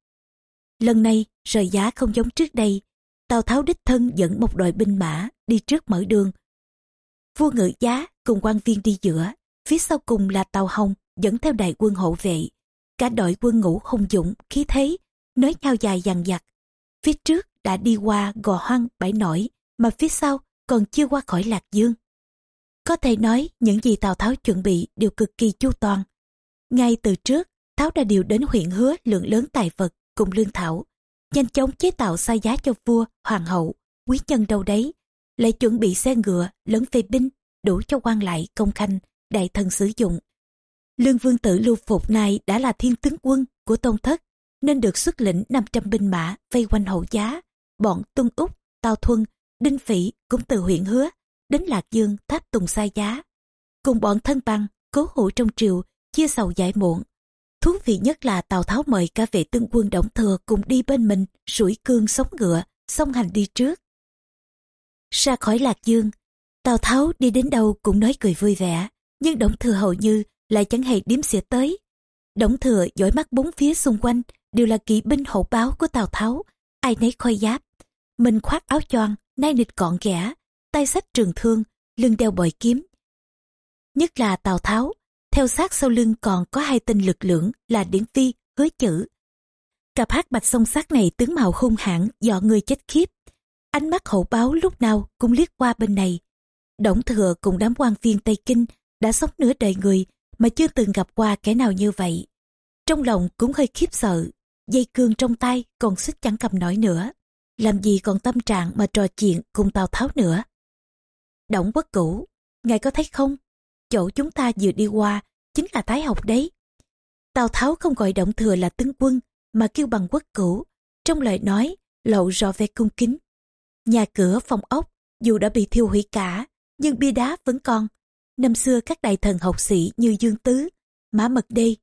Lần này, rời giá không giống trước đây, Tào Tháo đích thân dẫn một đội binh mã đi trước mở đường. Vua ngự giá cùng quan viên đi giữa, phía sau cùng là Tào Hồng dẫn theo đại quân hộ vệ. Cả đội quân ngũ hùng dũng, khí thế, nới nhau dài dằn dặt. Phía trước đã đi qua gò hoang bãi nổi, mà phía sau còn chưa qua khỏi Lạc Dương. Có thể nói những gì Tào Tháo chuẩn bị đều cực kỳ chu toàn. Ngay từ trước, Tháo đã điều đến huyện hứa lượng lớn tài vật cùng lương thảo, nhanh chóng chế tạo sai giá cho vua, hoàng hậu, quý nhân đâu đấy, lại chuẩn bị xe ngựa, lớn phê binh, đủ cho quan lại, công khanh, đại thần sử dụng. Lương vương tử lưu phục này đã là thiên tướng quân của tôn thất, nên được xuất lĩnh 500 binh mã vây quanh hậu giá. Bọn Tuân Úc, Tào Thuân, Đinh Phỉ cũng từ huyện hứa đến Lạc Dương tháp tùng sai giá. Cùng bọn thân băng, cố hữu trong triều, chia sầu giải muộn. Thú vị nhất là Tào Tháo mời cả vệ tướng quân Động Thừa cùng đi bên mình, sủi cương sống ngựa, song hành đi trước. Ra khỏi Lạc Dương, Tào Tháo đi đến đâu cũng nói cười vui vẻ, nhưng Động Thừa hầu như lại chẳng hề điếm xỉa tới. Động Thừa dõi mắt bốn phía xung quanh đều là kỵ binh hậu báo của Tào Tháo, ai nấy khôi giáp. Mình khoác áo choàng, nai nịt gọn ghẽ, tay sách trường thương, lưng đeo bội kiếm. Nhất là Tào Tháo, theo sát sau lưng còn có hai tên lực lượng là Điển Phi, Hứa Chữ. Cặp hát bạch song sát này tướng mạo hung hãn, dọ người chết khiếp. Ánh mắt hậu báo lúc nào cũng liếc qua bên này. Đổng thừa cùng đám quan viên Tây Kinh đã sống nửa đời người mà chưa từng gặp qua kẻ nào như vậy. Trong lòng cũng hơi khiếp sợ, dây cương trong tay còn xích chẳng cầm nổi nữa. Làm gì còn tâm trạng mà trò chuyện cùng Tào Tháo nữa. Đổng quốc cũ, ngài có thấy không? Chỗ chúng ta vừa đi qua chính là tái học đấy. Tào Tháo không gọi Động Thừa là tướng quân mà kêu bằng quốc cũ. Trong lời nói lộ rõ vẻ cung kính. Nhà cửa phòng ốc dù đã bị thiêu hủy cả nhưng bia đá vẫn còn. Năm xưa các đại thần học sĩ như Dương Tứ, Mã Mật Đê,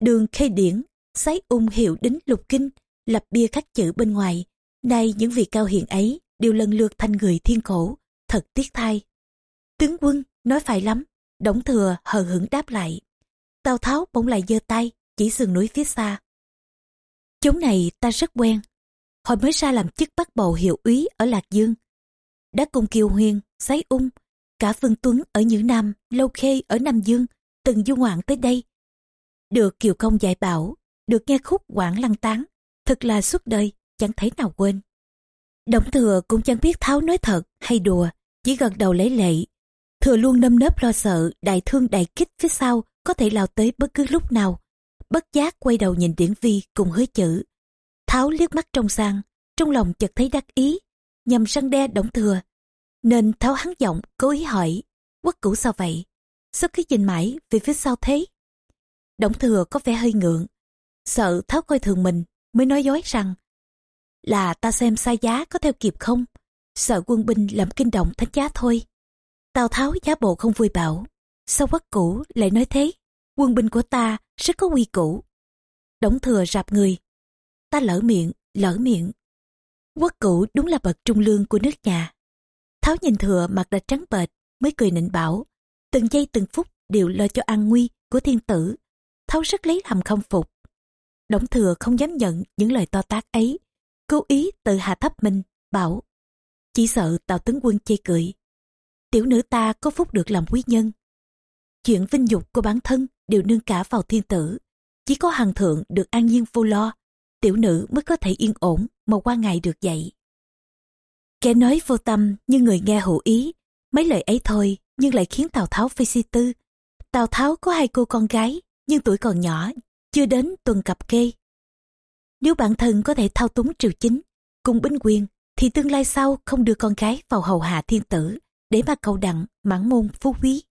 Đường Khê Điển, Sái Ung hiệu đính lục kinh, lập bia khắc chữ bên ngoài. Nay những vị cao hiền ấy đều lần lượt thành người thiên cổ, thật tiếc thay. Tướng quân, nói phải lắm, Đổng thừa hờ hững đáp lại. Tào Tháo bỗng lại giơ tay, chỉ sườn núi phía xa. Chúng này ta rất quen. Hồi mới ra làm chức bắt bầu hiệu úy ở Lạc Dương. Đã cùng Kiều Huyền, Sái Ung, cả Vương Tuấn ở Nhữ Nam, Lâu Khê ở Nam Dương, từng du ngoạn tới đây. Được Kiều Công dạy bảo, được nghe khúc quảng lăng tán, thật là suốt đời, chẳng thấy nào quên. đổng thừa cũng chẳng biết Tháo nói thật hay đùa, chỉ gật đầu lấy lệ. Thừa luôn nâm nớp lo sợ, đại thương đại kích phía sau có thể lao tới bất cứ lúc nào. Bất giác quay đầu nhìn Điển Vi cùng hứa chữ. Tháo liếc mắt trong sang, trong lòng chợt thấy đắc ý, nhằm răng đe đổng thừa. Nên Tháo hắn giọng, cố ý hỏi, quốc cũ sao vậy? Sao cứ nhìn mãi về phía sau thế? đổng thừa có vẻ hơi ngượng, sợ Tháo coi thường mình, mới nói dối rằng là ta xem sai giá có theo kịp không? Sợ quân binh làm kinh động thánh giá thôi. Tào Tháo giá bộ không vui bảo. Sao quốc cũ lại nói thế? Quân binh của ta rất có quy củ. Đổng thừa rạp người. Ta lỡ miệng, lỡ miệng. Quốc cũ đúng là bậc trung lương của nước nhà. Tháo nhìn thừa mặt đã trắng bệch mới cười nịnh bảo. Từng giây từng phút đều lo cho an nguy của thiên tử. Tháo rất lấy làm không phục. Đổng thừa không dám nhận những lời to tác ấy. Cố ý tự hạ thấp mình, bảo. Chỉ sợ tào tướng quân chê cười tiểu nữ ta có phúc được làm quý nhân. Chuyện vinh dục của bản thân đều nương cả vào thiên tử. Chỉ có hằng thượng được an nhiên vô lo, tiểu nữ mới có thể yên ổn mà qua ngày được dậy. Kẻ nói vô tâm nhưng người nghe hữu ý, mấy lời ấy thôi nhưng lại khiến Tào Tháo phi si tư. Tào Tháo có hai cô con gái, nhưng tuổi còn nhỏ, chưa đến tuần cặp kê. Nếu bản thân có thể thao túng triều chính, cùng binh quyền, thì tương lai sau không đưa con gái vào hầu hạ thiên tử để mà cầu đặng mãn môn phú quý.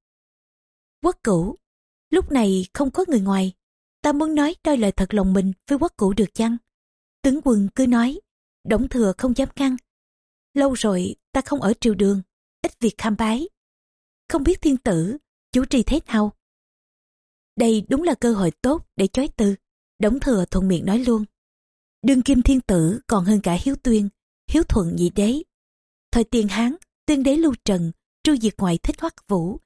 Quốc cửu lúc này không có người ngoài. Ta muốn nói đôi lời thật lòng mình với quốc cửu được chăng? Tướng quân cứ nói đổng thừa không dám ngăn. Lâu rồi ta không ở triều đường ít việc khám bái. Không biết thiên tử chủ trì thế nào? Đây đúng là cơ hội tốt để chói từ Đống thừa thuận miệng nói luôn. Đương kim thiên tử còn hơn cả hiếu tuyên, hiếu thuận nhị đế. Thời tiền hán, tuyên đế lưu trần, tru diệt ngoại thích hoắc vũ.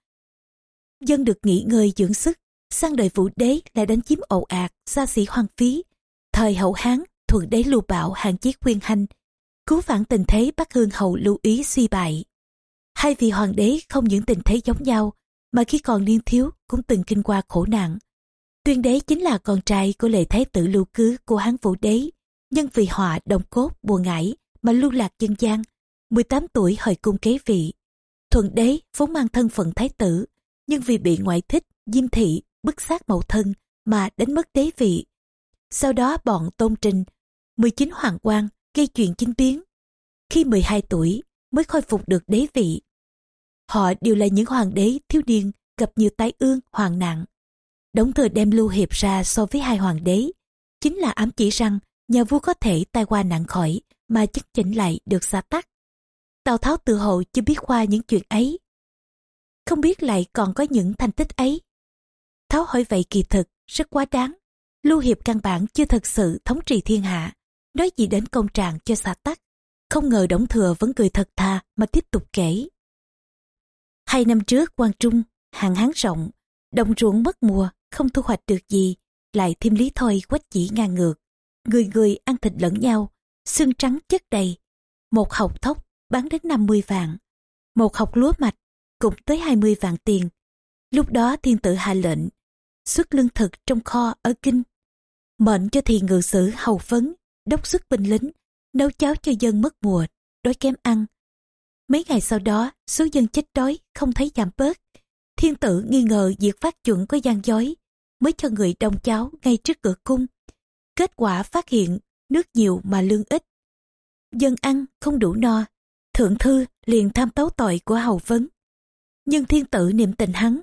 Dân được nghỉ ngơi dưỡng sức, sang đời vũ đế lại đánh chiếm ồ ạt, xa xỉ hoang phí. Thời hậu hán, thuận đế lưu bảo hàng chế khuyên hành cứu vãn tình thế bắc hương hậu lưu ý suy bại. Hai vị hoàng đế không những tình thế giống nhau mà khi còn niên thiếu cũng từng kinh qua khổ nạn. Tuyên đế chính là con trai của lệ thái tử lưu cứ của hán vũ đế nhân vì họa đồng cốt bùa ngải mà lưu lạc dân gian 18 tuổi hời cung kế vị. Thuận đế vốn mang thân phận thái tử, nhưng vì bị ngoại thích, diêm thị, bức sát mẫu thân mà đánh mất đế vị. Sau đó bọn tôn trình 19 hoàng quan gây chuyện chính biến. Khi 12 tuổi mới khôi phục được đế vị họ đều là những hoàng đế thiếu niên, gặp nhiều tai ương hoàng nạn. Đống thừa đem lưu hiệp ra so với hai hoàng đế. Chính là ám chỉ rằng nhà vua có thể tai qua nạn khỏi, mà chức chỉnh lại được xa tắc. Tào tháo tự hậu chưa biết qua những chuyện ấy. Không biết lại còn có những thành tích ấy. Tháo hỏi vậy kỳ thực, rất quá đáng. Lưu hiệp căn bản chưa thật sự thống trị thiên hạ, nói gì đến công trạng cho xa tắc. Không ngờ đổng thừa vẫn cười thật thà mà tiếp tục kể hai năm trước quan trung hạn hán rộng, đồng ruộng mất mùa, không thu hoạch được gì, lại thêm lý thôi quách chỉ ngang ngược. Người người ăn thịt lẫn nhau, xương trắng chất đầy. Một học thóc bán đến 50 vạn. Một học lúa mạch cũng tới 20 vạn tiền. Lúc đó thiên tử hạ lệnh, xuất lương thực trong kho ở kinh. Mệnh cho thì ngự sử hầu phấn, đốc xuất binh lính, nấu cháo cho dân mất mùa, đói kém ăn mấy ngày sau đó, số dân chết đói, không thấy giảm bớt. Thiên tử nghi ngờ việc phát chuẩn có gian dối, mới cho người đông cháo ngay trước cửa cung. Kết quả phát hiện nước nhiều mà lương ít. Dân ăn không đủ no, thượng thư liền tham tấu tội của hầu vấn. Nhưng thiên tử niệm tình hắn,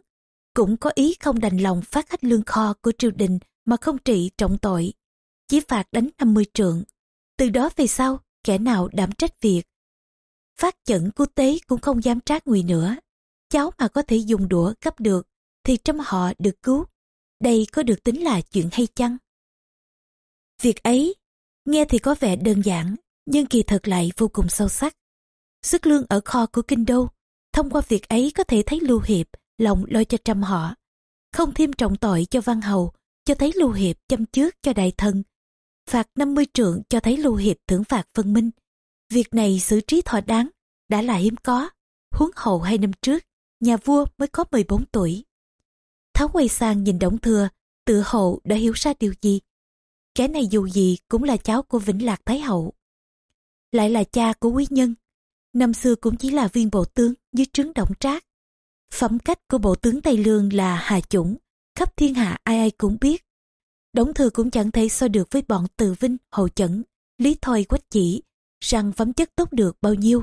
cũng có ý không đành lòng phát hết lương kho của triều đình mà không trị trọng tội chỉ phạt đánh 50 trượng. Từ đó về sau, kẻ nào đảm trách việc phát chẩn của tế cũng không dám trát nguy nữa. Cháu mà có thể dùng đũa gấp được, thì trăm họ được cứu. Đây có được tính là chuyện hay chăng? Việc ấy, nghe thì có vẻ đơn giản, nhưng kỳ thật lại vô cùng sâu sắc. Sức lương ở kho của kinh đô, thông qua việc ấy có thể thấy lưu hiệp lòng lo cho trăm họ. Không thêm trọng tội cho văn hầu, cho thấy lưu hiệp chăm trước cho đại thần. Phạt 50 trượng cho thấy lưu hiệp thưởng phạt phân minh việc này xử trí thỏa đáng, đã là hiếm có, huống hậu hai năm trước, nhà vua mới có 14 tuổi. Tháo quay sang nhìn đống thừa, tự hậu đã hiểu ra điều gì. Kẻ này dù gì cũng là cháu của vĩnh lạc thái hậu. Lại là cha của quý nhân. Năm xưa cũng chỉ là viên bộ tướng dưới trướng động trác. Phẩm cách của bộ tướng tây lương là hà chủng, khắp thiên hạ ai ai cũng biết. Đống thừa cũng chẳng thể so được với bọn từ vinh, hậu chẩn, lý thôi quách chỉ rằng phẩm chất tốt được bao nhiêu.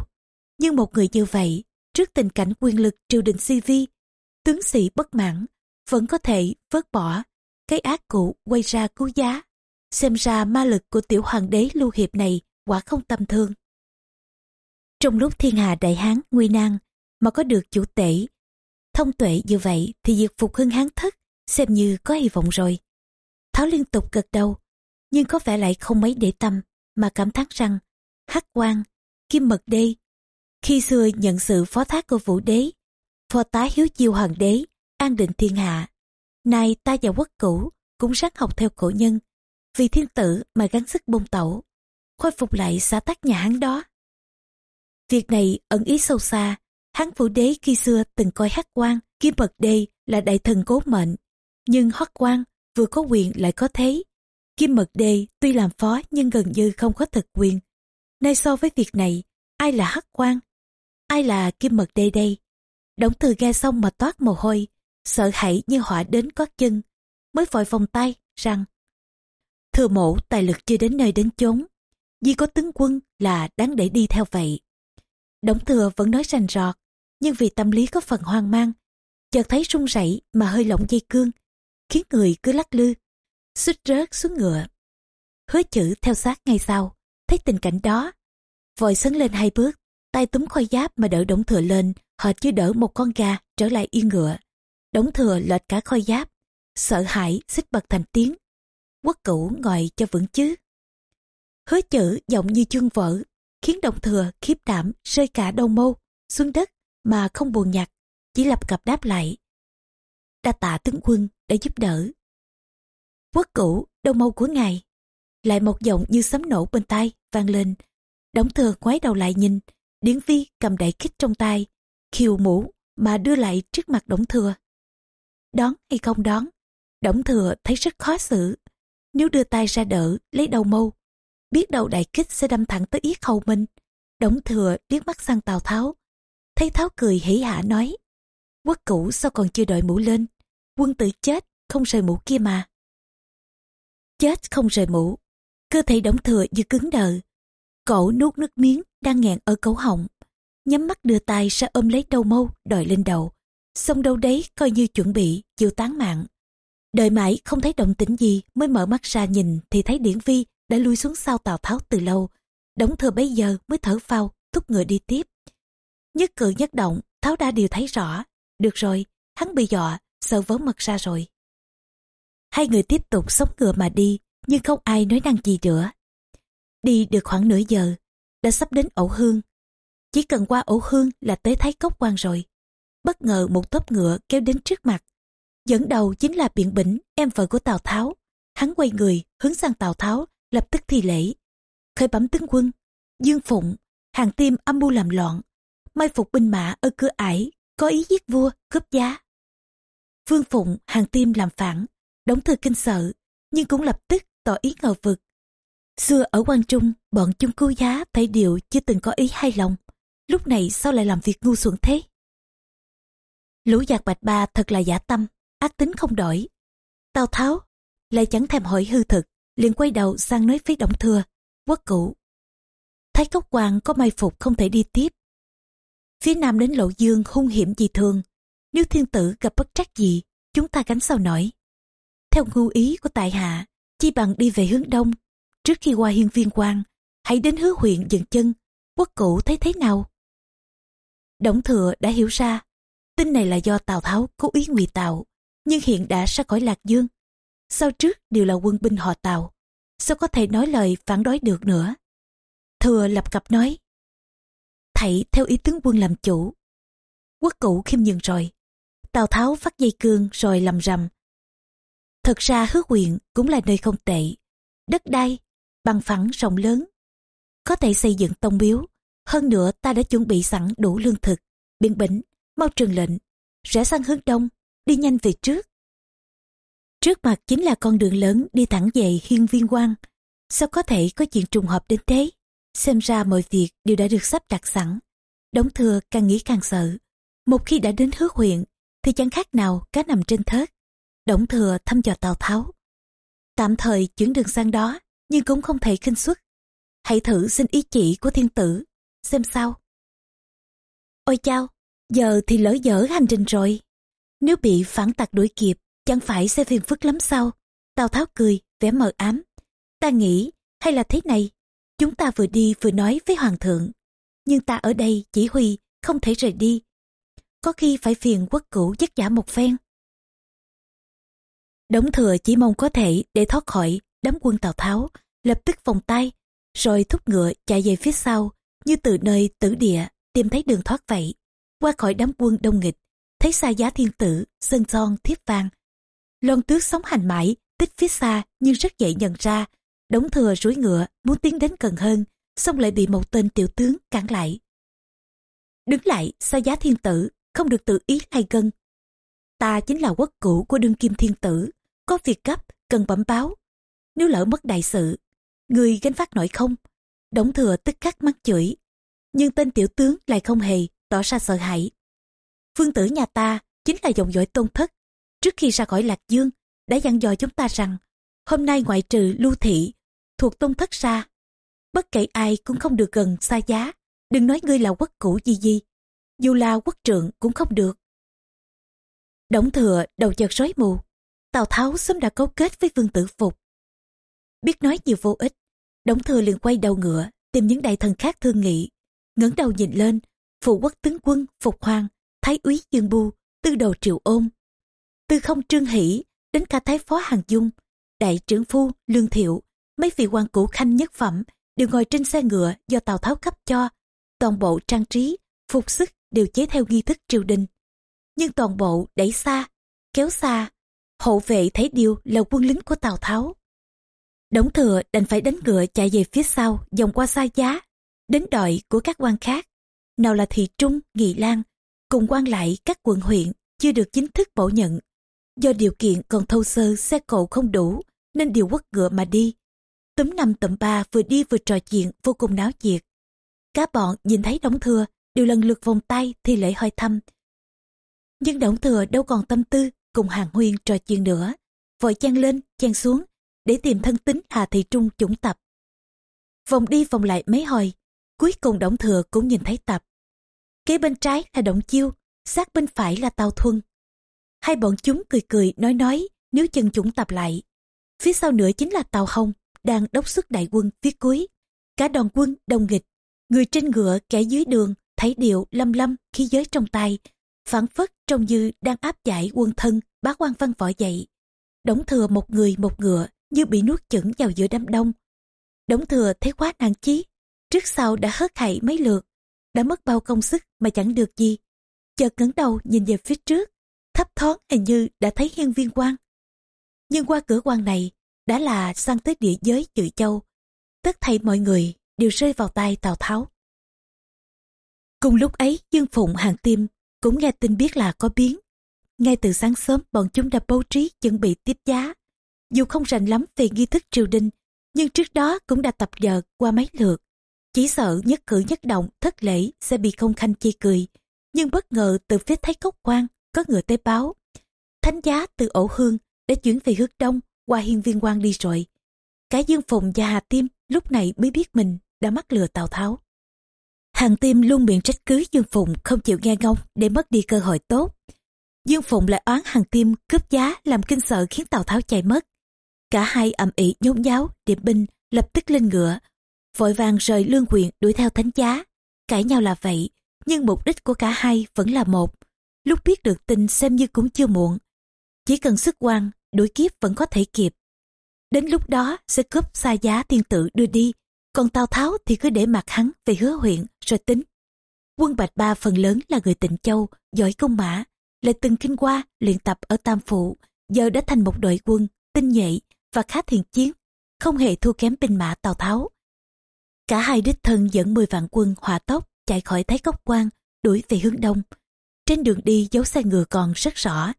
Nhưng một người như vậy trước tình cảnh quyền lực triều đình CV, vi tướng sĩ bất mãn vẫn có thể vớt bỏ cái ác cũ quay ra cứu giá. Xem ra ma lực của tiểu hoàng đế lưu hiệp này quả không tầm thường. Trong lúc thiên hà đại hán nguy nan mà có được chủ tể thông tuệ như vậy thì việc phục hưng hán thất xem như có hy vọng rồi. Tháo liên tục gật đầu nhưng có vẻ lại không mấy để tâm mà cảm thán rằng hắc quan kim mật đê khi xưa nhận sự phó thác của vũ đế phò tá hiếu chiêu hoàng đế, an định thiên hạ. Nay ta và quốc cũ cũng ráng học theo cổ nhân, vì thiên tử mà gắng sức bông tẩu, khôi phục lại xã tắc nhà hắn đó. Việc này ẩn ý sâu xa, hắn vũ đế khi xưa từng coi hắc quan kim Mật đê là đại thần cố mệnh, nhưng hắc quan vừa có quyền lại có thế. Kim mật đê tuy làm phó nhưng gần như không có thực quyền nay so với việc này, ai là hắc quan ai là kim mật đây đây? Đổng từ nghe xong mà toát mồ hôi, sợ hãi như họa đến có chân, mới vội vòng tay rằng, thừa mổ tài lực chưa đến nơi đến chốn. Vì có tướng quân là đáng để đi theo vậy. Đổng thừa vẫn nói rành rọt, nhưng vì tâm lý có phần hoang mang, chợt thấy run rẩy mà hơi lỏng dây cương, khiến người cứ lắc lư, suýt rớt xuống ngựa. Hứa chữ theo sát ngay sau thấy tình cảnh đó vội sấn lên hai bước tay túm khoai giáp mà đỡ đống thừa lên họ chưa đỡ một con gà trở lại yên ngựa đống thừa lệch cả khoai giáp sợ hãi xích bật thành tiếng quốc cửu ngồi cho vững chứ hứa chữ giọng như chương vỡ khiến đồng thừa khiếp đảm rơi cả đầu mâu xuống đất mà không buồn nhặt, chỉ lập cập đáp lại. Đa tạ tướng quân đã giúp đỡ. Quốc cửu đầu mâu của ngài. Lại một giọng như sấm nổ bên tai, vang lên. Đóng thừa ngoái đầu lại nhìn, Điển Vi cầm đại kích trong tay, khiêu mũ mà đưa lại trước mặt Đổng Thừa. Đón hay không đón, Đổng Thừa thấy rất khó xử. Nếu đưa tay ra đỡ, lấy đầu mâu, biết đầu đại kích sẽ đâm thẳng tới yết hầu mình. Đổng Thừa liếc mắt sang Tào Tháo. Thấy Tháo cười hỉ hả nói, quốc cũ sao còn chưa đội mũ lên, quân tử chết, không rời mũ kia mà. Chết không rời mũ, cơ thể đóng Thừa như cứng đờ. Cổ nuốt nước miếng đang nghẹn ở cổ họng. Nhắm mắt đưa tay ra ôm lấy đầu mâu, đòi lên đầu. Xong đâu đấy, coi như chuẩn bị chịu tán mạng. Đợi mãi không thấy động tĩnh gì, mới mở mắt ra nhìn, thì thấy điển vi đã lui xuống sau tào tháo từ lâu. Đóng thừa bấy giờ mới thở phao thúc ngựa đi tiếp. Nhất cử nhất động, tháo đã đều thấy rõ. Được rồi, hắn bị dọa, sợ vớ mật ra rồi. Hai người tiếp tục sống ngựa mà đi nhưng không ai nói năng gì nữa đi được khoảng nửa giờ đã sắp đến ổ hương chỉ cần qua ổ hương là tới thái cốc quan rồi. Bất ngờ một tốp ngựa kéo đến trước mặt. Dẫn đầu chính là biện bỉnh, em vợ của Tào Tháo. Hắn quay người, hướng sang Tào Tháo, lập tức thi lễ. Khởi bẩm tướng quân, Dương Phụng, hàng tim âm mưu làm loạn. Mai phục binh mã ở cửa ải, có ý giết vua, cướp giá. Vương Phụng, hàng tim làm phản, đóng thư kinh sợ, nhưng cũng lập tức tỏ ý ngờ vực. Xưa ở quan Trung, bọn chung cứu giá thấy điều chưa từng có ý hay lòng. Lúc này sao lại làm việc ngu xuẩn thế? Lũ giặc bạch ba thật là giả tâm ác tính không đổi. Tào tháo lại chẳng thèm hỏi hư thực liền quay đầu sang nói với Đổng thừa quốc cụ thái cốc quan có mai phục không thể đi tiếp. Phía nam đến lộ dương hung hiểm gì thường nếu thiên tử gặp bất trắc gì chúng ta gánh sao nổi? Theo ngu ý của tại hạ chi bằng đi về hướng đông trước khi qua hiên viên quan hãy đến hứa huyện dừng chân quốc cụ thấy thế nào Đổng thừa đã hiểu ra, tin này là do Tào Tháo cố ý ngụy tạo, nhưng hiện đã ra khỏi Lạc Dương. Sau trước đều là quân binh họ Tào, sao có thể nói lời phản đối được nữa. Thừa lập cập nói, thảy theo ý tướng quân làm chủ. Quốc cụ khiêm nhường rồi, Tào Tháo phát dây cương rồi lầm rầm. Thật ra hứa huyện cũng là nơi không tệ, đất đai, bằng phẳng rộng lớn, có thể xây dựng tông miếu hơn nữa ta đã chuẩn bị sẵn đủ lương thực, biên bỉnh, mau trường lệnh, rẽ sang hướng đông, đi nhanh về trước. Trước mặt chính là con đường lớn đi thẳng về hiên viên quang. Sao có thể có chuyện trùng hợp đến thế? Xem ra mọi việc đều đã được sắp đặt sẵn. Đống thừa càng nghĩ càng sợ. Một khi đã đến hứa huyện thì chẳng khác nào cá nằm trên thớt đổng thừa thăm dò Tào Tháo. Tạm thời chuyển đường sang đó nhưng cũng không thể khinh suất. Hãy thử xin ý chỉ của thiên tử xem sao. Ôi chao, giờ thì lỡ dở hành trình rồi. Nếu bị phản tặc đuổi kịp, chẳng phải sẽ phiền phức lắm sao? Tào Tháo cười, vẻ mờ ám. Ta nghĩ, hay là thế này, chúng ta vừa đi vừa nói với Hoàng thượng. Nhưng ta ở đây chỉ huy, không thể rời đi. Có khi phải phiền quốc cũ dắt giả một phen. Đống thừa chỉ mong có thể để thoát khỏi đám quân Tào Tháo, lập tức vòng tay, rồi thúc ngựa chạy về phía sau, như từ nơi tử địa tìm thấy đường thoát vậy. Qua khỏi đám quân đông nghịch thấy xa giá thiên tử sơn son thiếp vang. Loan tước sống hành mãi tích phía xa nhưng rất dễ nhận ra. Đống thừa rối ngựa muốn tiến đến gần hơn xong lại bị một tên tiểu tướng cản lại. Đứng lại xa giá thiên tử không được tự ý hay gân. Ta chính là quốc cũ của đương kim thiên tử có việc gấp cần bẩm báo nếu lỡ mất đại sự người gánh phát nổi không Đống thừa tức khắc mắng chửi. Nhưng tên tiểu tướng lại không hề tỏ ra sợ hãi. Phương tử nhà ta chính là dòng dõi tôn thất. Trước khi ra khỏi Lạc Dương, đã dặn dò chúng ta rằng hôm nay ngoại trừ lưu thị thuộc tôn thất ra. Bất kể ai cũng không được gần xa giá. Đừng nói ngươi là quốc cũ gì gì. Dù là quốc trượng cũng không được. Đống thừa đầu chợt rối mù. Tào Tháo sớm đã cấu kết với vương tử Phục. Biết nói nhiều vô ích, Đống thừa liền quay đầu ngựa, tìm những đại thần khác thương nghị. ngẩng đầu nhìn lên, phụ quốc tướng quân, phục hoàng, thái úy dương bu, tư đồ triệu ôn. Tư không trương hỷ, đến cả thái phó hàng dung, đại trưởng phu, lương thiệu, mấy vị quan cũ khanh nhất phẩm đều ngồi trên xe ngựa do Tào Tháo cấp cho. Toàn bộ trang trí, phục sức đều chế theo nghi thức triều đình. Nhưng toàn bộ đẩy xa, kéo xa, hộ vệ thấy điều là quân lính của Tào Tháo. Đổng thừa đành phải đánh ngựa chạy về phía sau, vòng qua xa giá, đến đội của các quan khác. Nào là Thị Trung, Nghị Lan, cùng quan lại các quận huyện chưa được chính thức bổ nhận. Do điều kiện còn thâu sơ xe cộ không đủ nên điều quất ngựa mà đi. Túm năm tụm ba vừa đi vừa trò chuyện vô cùng náo nhiệt. Cả bọn nhìn thấy đống thừa đều lần lượt vòng tay thì lễ hỏi thăm. Nhưng đống thừa đâu còn tâm tư cùng hàng huyên trò chuyện nữa. Vội chen lên, chen xuống để tìm thân tính Hà Thị Trung chủng tập. Vòng đi vòng lại mấy hồi, cuối cùng đổng thừa cũng nhìn thấy tập. Kế bên trái là động chiêu, sát bên phải là tàu thuân. Hai bọn chúng cười cười nói nói nếu chân chủng tập lại. Phía sau nữa chính là tàu hồng, đang đốc xuất đại quân phía cuối. Cả đoàn quân đông nghịch, người trên ngựa kẻ dưới đường, thấy điệu lâm lâm khí giới trong tay, phản phất trông như đang áp giải quân thân bá quan văn võ dậy. Đống thừa một người một ngựa như bị nuốt chửng vào giữa đám đông. Đống thừa thấy quá nản chí, trước sau đã hớt hại mấy lượt, đã mất bao công sức mà chẳng được gì. Chợt ngẩng đầu nhìn về phía trước, thấp thoáng hình như đã thấy hiên viên quan. Nhưng qua cửa quan này đã là sang tới địa giới dự châu. Tất thảy mọi người đều rơi vào tay Tào Tháo. Cùng lúc ấy Dương Phụng hàng tim cũng nghe tin biết là có biến. Ngay từ sáng sớm bọn chúng đã bố trí chuẩn bị tiếp giá. Dù không rành lắm về nghi thức triều đình, nhưng trước đó cũng đã tập giờ qua mấy lượt. Chỉ sợ nhất cử nhất động thất lễ sẽ bị không khanh chê cười. Nhưng bất ngờ từ phía thấy cốc quan có người tới báo. Thánh giá từ ổ hương đã chuyển về hướng đông qua hiên viên quan đi rồi. Cả Dương Phùng và Hà Tiêm lúc này mới biết mình đã mắc lừa Tào Tháo. Hàng Tiêm luôn miệng trách cứ Dương phụng không chịu nghe ngông để mất đi cơ hội tốt. Dương Phụng lại oán Hàng Tiêm cướp giá làm kinh sợ khiến Tào Tháo chạy mất. Cả hai ầm ĩ nhốn nháo điệp binh lập tức lên ngựa, vội vàng rời lương quyền đuổi theo thánh giá. Cãi nhau là vậy, nhưng mục đích của cả hai vẫn là một. Lúc biết được tin xem như cũng chưa muộn. Chỉ cần sức quan, đuổi kiếp vẫn có thể kịp. Đến lúc đó sẽ cướp xa giá tiên tử đưa đi, còn Tào Tháo thì cứ để mặc hắn về hứa huyện rồi tính. Quân Bạch Ba phần lớn là người tịnh châu, giỏi công mã, lại từng kinh qua luyện tập ở Tam Phụ, giờ đã thành một đội quân tinh nhuệ và khá thiện chiến, không hề thua kém binh mã Tào Tháo. Cả hai đích thân dẫn 10 vạn quân hỏa tốc chạy khỏi Thái Cốc Quan, đuổi về hướng đông. Trên đường đi dấu xe ngựa còn rất rõ.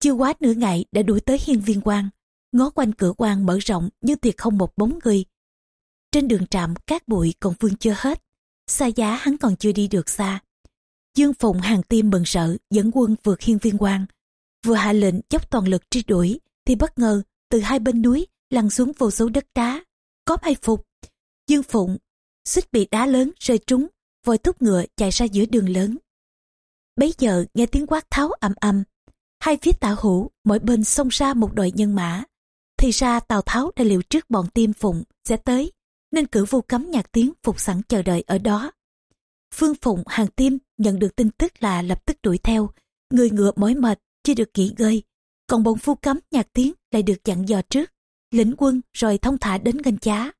Chưa quá nửa ngày đã đuổi tới hiên viên quan, ngó quanh cửa quan mở rộng như tuyệt không một bóng người. Trên đường trạm cát bụi còn vương chưa hết, xa giá hắn còn chưa đi được xa. Dương Phụng hàng tim mừng sợ dẫn quân vượt hiên viên quan, vừa hạ lệnh dốc toàn lực truy đuổi thì bất ngờ từ hai bên núi lăn xuống vô số đất đá. Có hay phục. Dương phụng xích bị đá lớn rơi trúng vội thúc ngựa chạy ra giữa đường lớn. Bấy giờ nghe tiếng quát tháo ầm ầm. Hai phía tả hữu mỗi bên xông ra một đội nhân mã. Thì ra tào tháo đã liệu trước bọn tiêm phụng sẽ tới nên cử vô cấm nhạc tiếng phục sẵn chờ đợi ở đó. Phương phụng, hàng tim nhận được tin tức là lập tức đuổi theo. Người ngựa mỏi mệt, chưa được nghỉ ngơi. Còn bọn phu cấm nhạc tiếng lại được dặn dò trước. Lĩnh quân rồi thông thả đến ngân chá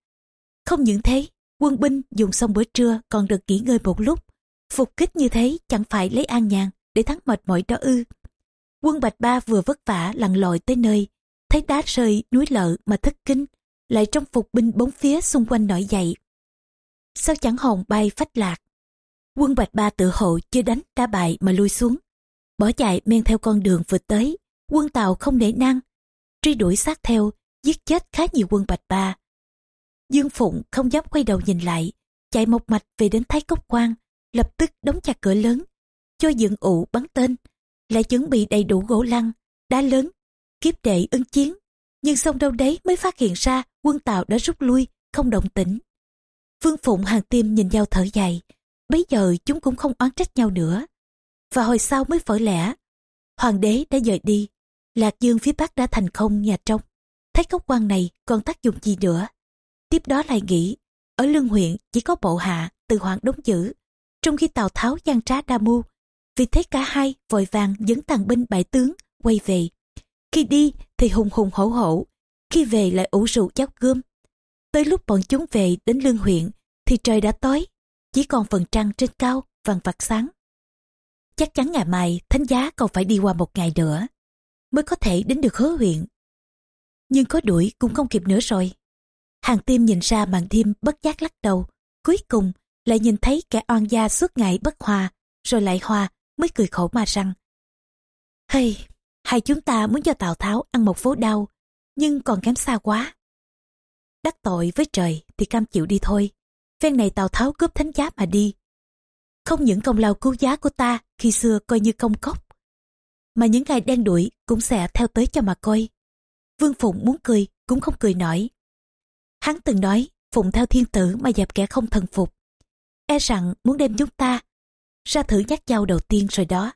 không những thế, quân binh dùng xong bữa trưa còn được nghỉ ngơi một lúc. Phục kích như thế chẳng phải lấy an nhàn để thắng mệt mỏi đó ư. Quân bạch ba vừa vất vả lặn lội tới nơi, thấy đá rơi núi lợ mà thất kinh lại trong phục binh bốn phía xung quanh nổi dậy. Sao chẳng hồn bay phách lạc? Quân bạch ba tự hộ chưa đánh đã bại mà lui xuống. Bỏ chạy men theo con đường vừa tới, quân tàu không để năng truy đuổi sát theo, giết chết khá nhiều quân bạch ba. Dương phụng không dám quay đầu nhìn lại, chạy một mạch về đến thái cốc quan, lập tức đóng chặt cửa lớn, cho dựng ụ bắn tên, lại chuẩn bị đầy đủ gỗ lăng, đá lớn, kiếp đệ ứng chiến. Nhưng xong đâu đấy mới phát hiện ra quân tàu đã rút lui không động tĩnh vương phụng hàng tim nhìn nhau thở dài bấy giờ chúng cũng không oán trách nhau nữa và hồi sau mới vỡ lẽ hoàng đế đã dời đi Lạc Dương phía Bắc đã thành không nhà trong. Thấy cốc quan này còn tác dụng gì nữa? Tiếp đó lại nghĩ, ở lương huyện chỉ có bộ hạ từ hoàng đóng giữ, trong khi Tào Tháo gian trá đa mưu. Vì thế cả hai vội vàng dẫn tàn binh bại tướng quay về. Khi đi thì hùng hùng hổ hổ, khi về lại ủ rượu cháo gươm. Tới lúc bọn chúng về đến lương huyện thì trời đã tối, chỉ còn phần trăng trên cao vàng vặt sáng. chắc chắn ngày mai thánh giá còn phải đi qua một ngày nữa mới có thể đến được hứa huyện nhưng có đuổi cũng không kịp nữa rồi hàng tim nhìn ra màn đêm bất giác lắc đầu cuối cùng lại nhìn thấy kẻ oan gia suốt ngày bất hòa rồi lại hòa mới cười khổ mà rằng hay hai chúng ta muốn cho tào tháo ăn một phố đau nhưng còn kém xa quá. Đắc tội với trời thì cam chịu đi thôi. Phen này tào tháo cướp thánh giá mà đi. Không những công lao cứu giá của ta khi xưa coi như công cốc, mà những ngày đen đuổi cũng sẽ theo tới cho mà coi. Vương phụng muốn cười cũng không cười nổi. Hắn từng nói, phụng theo thiên tử mà dẹp kẻ không thần phục. E rằng muốn đem chúng ta ra thử nhát dao đầu tiên rồi đó.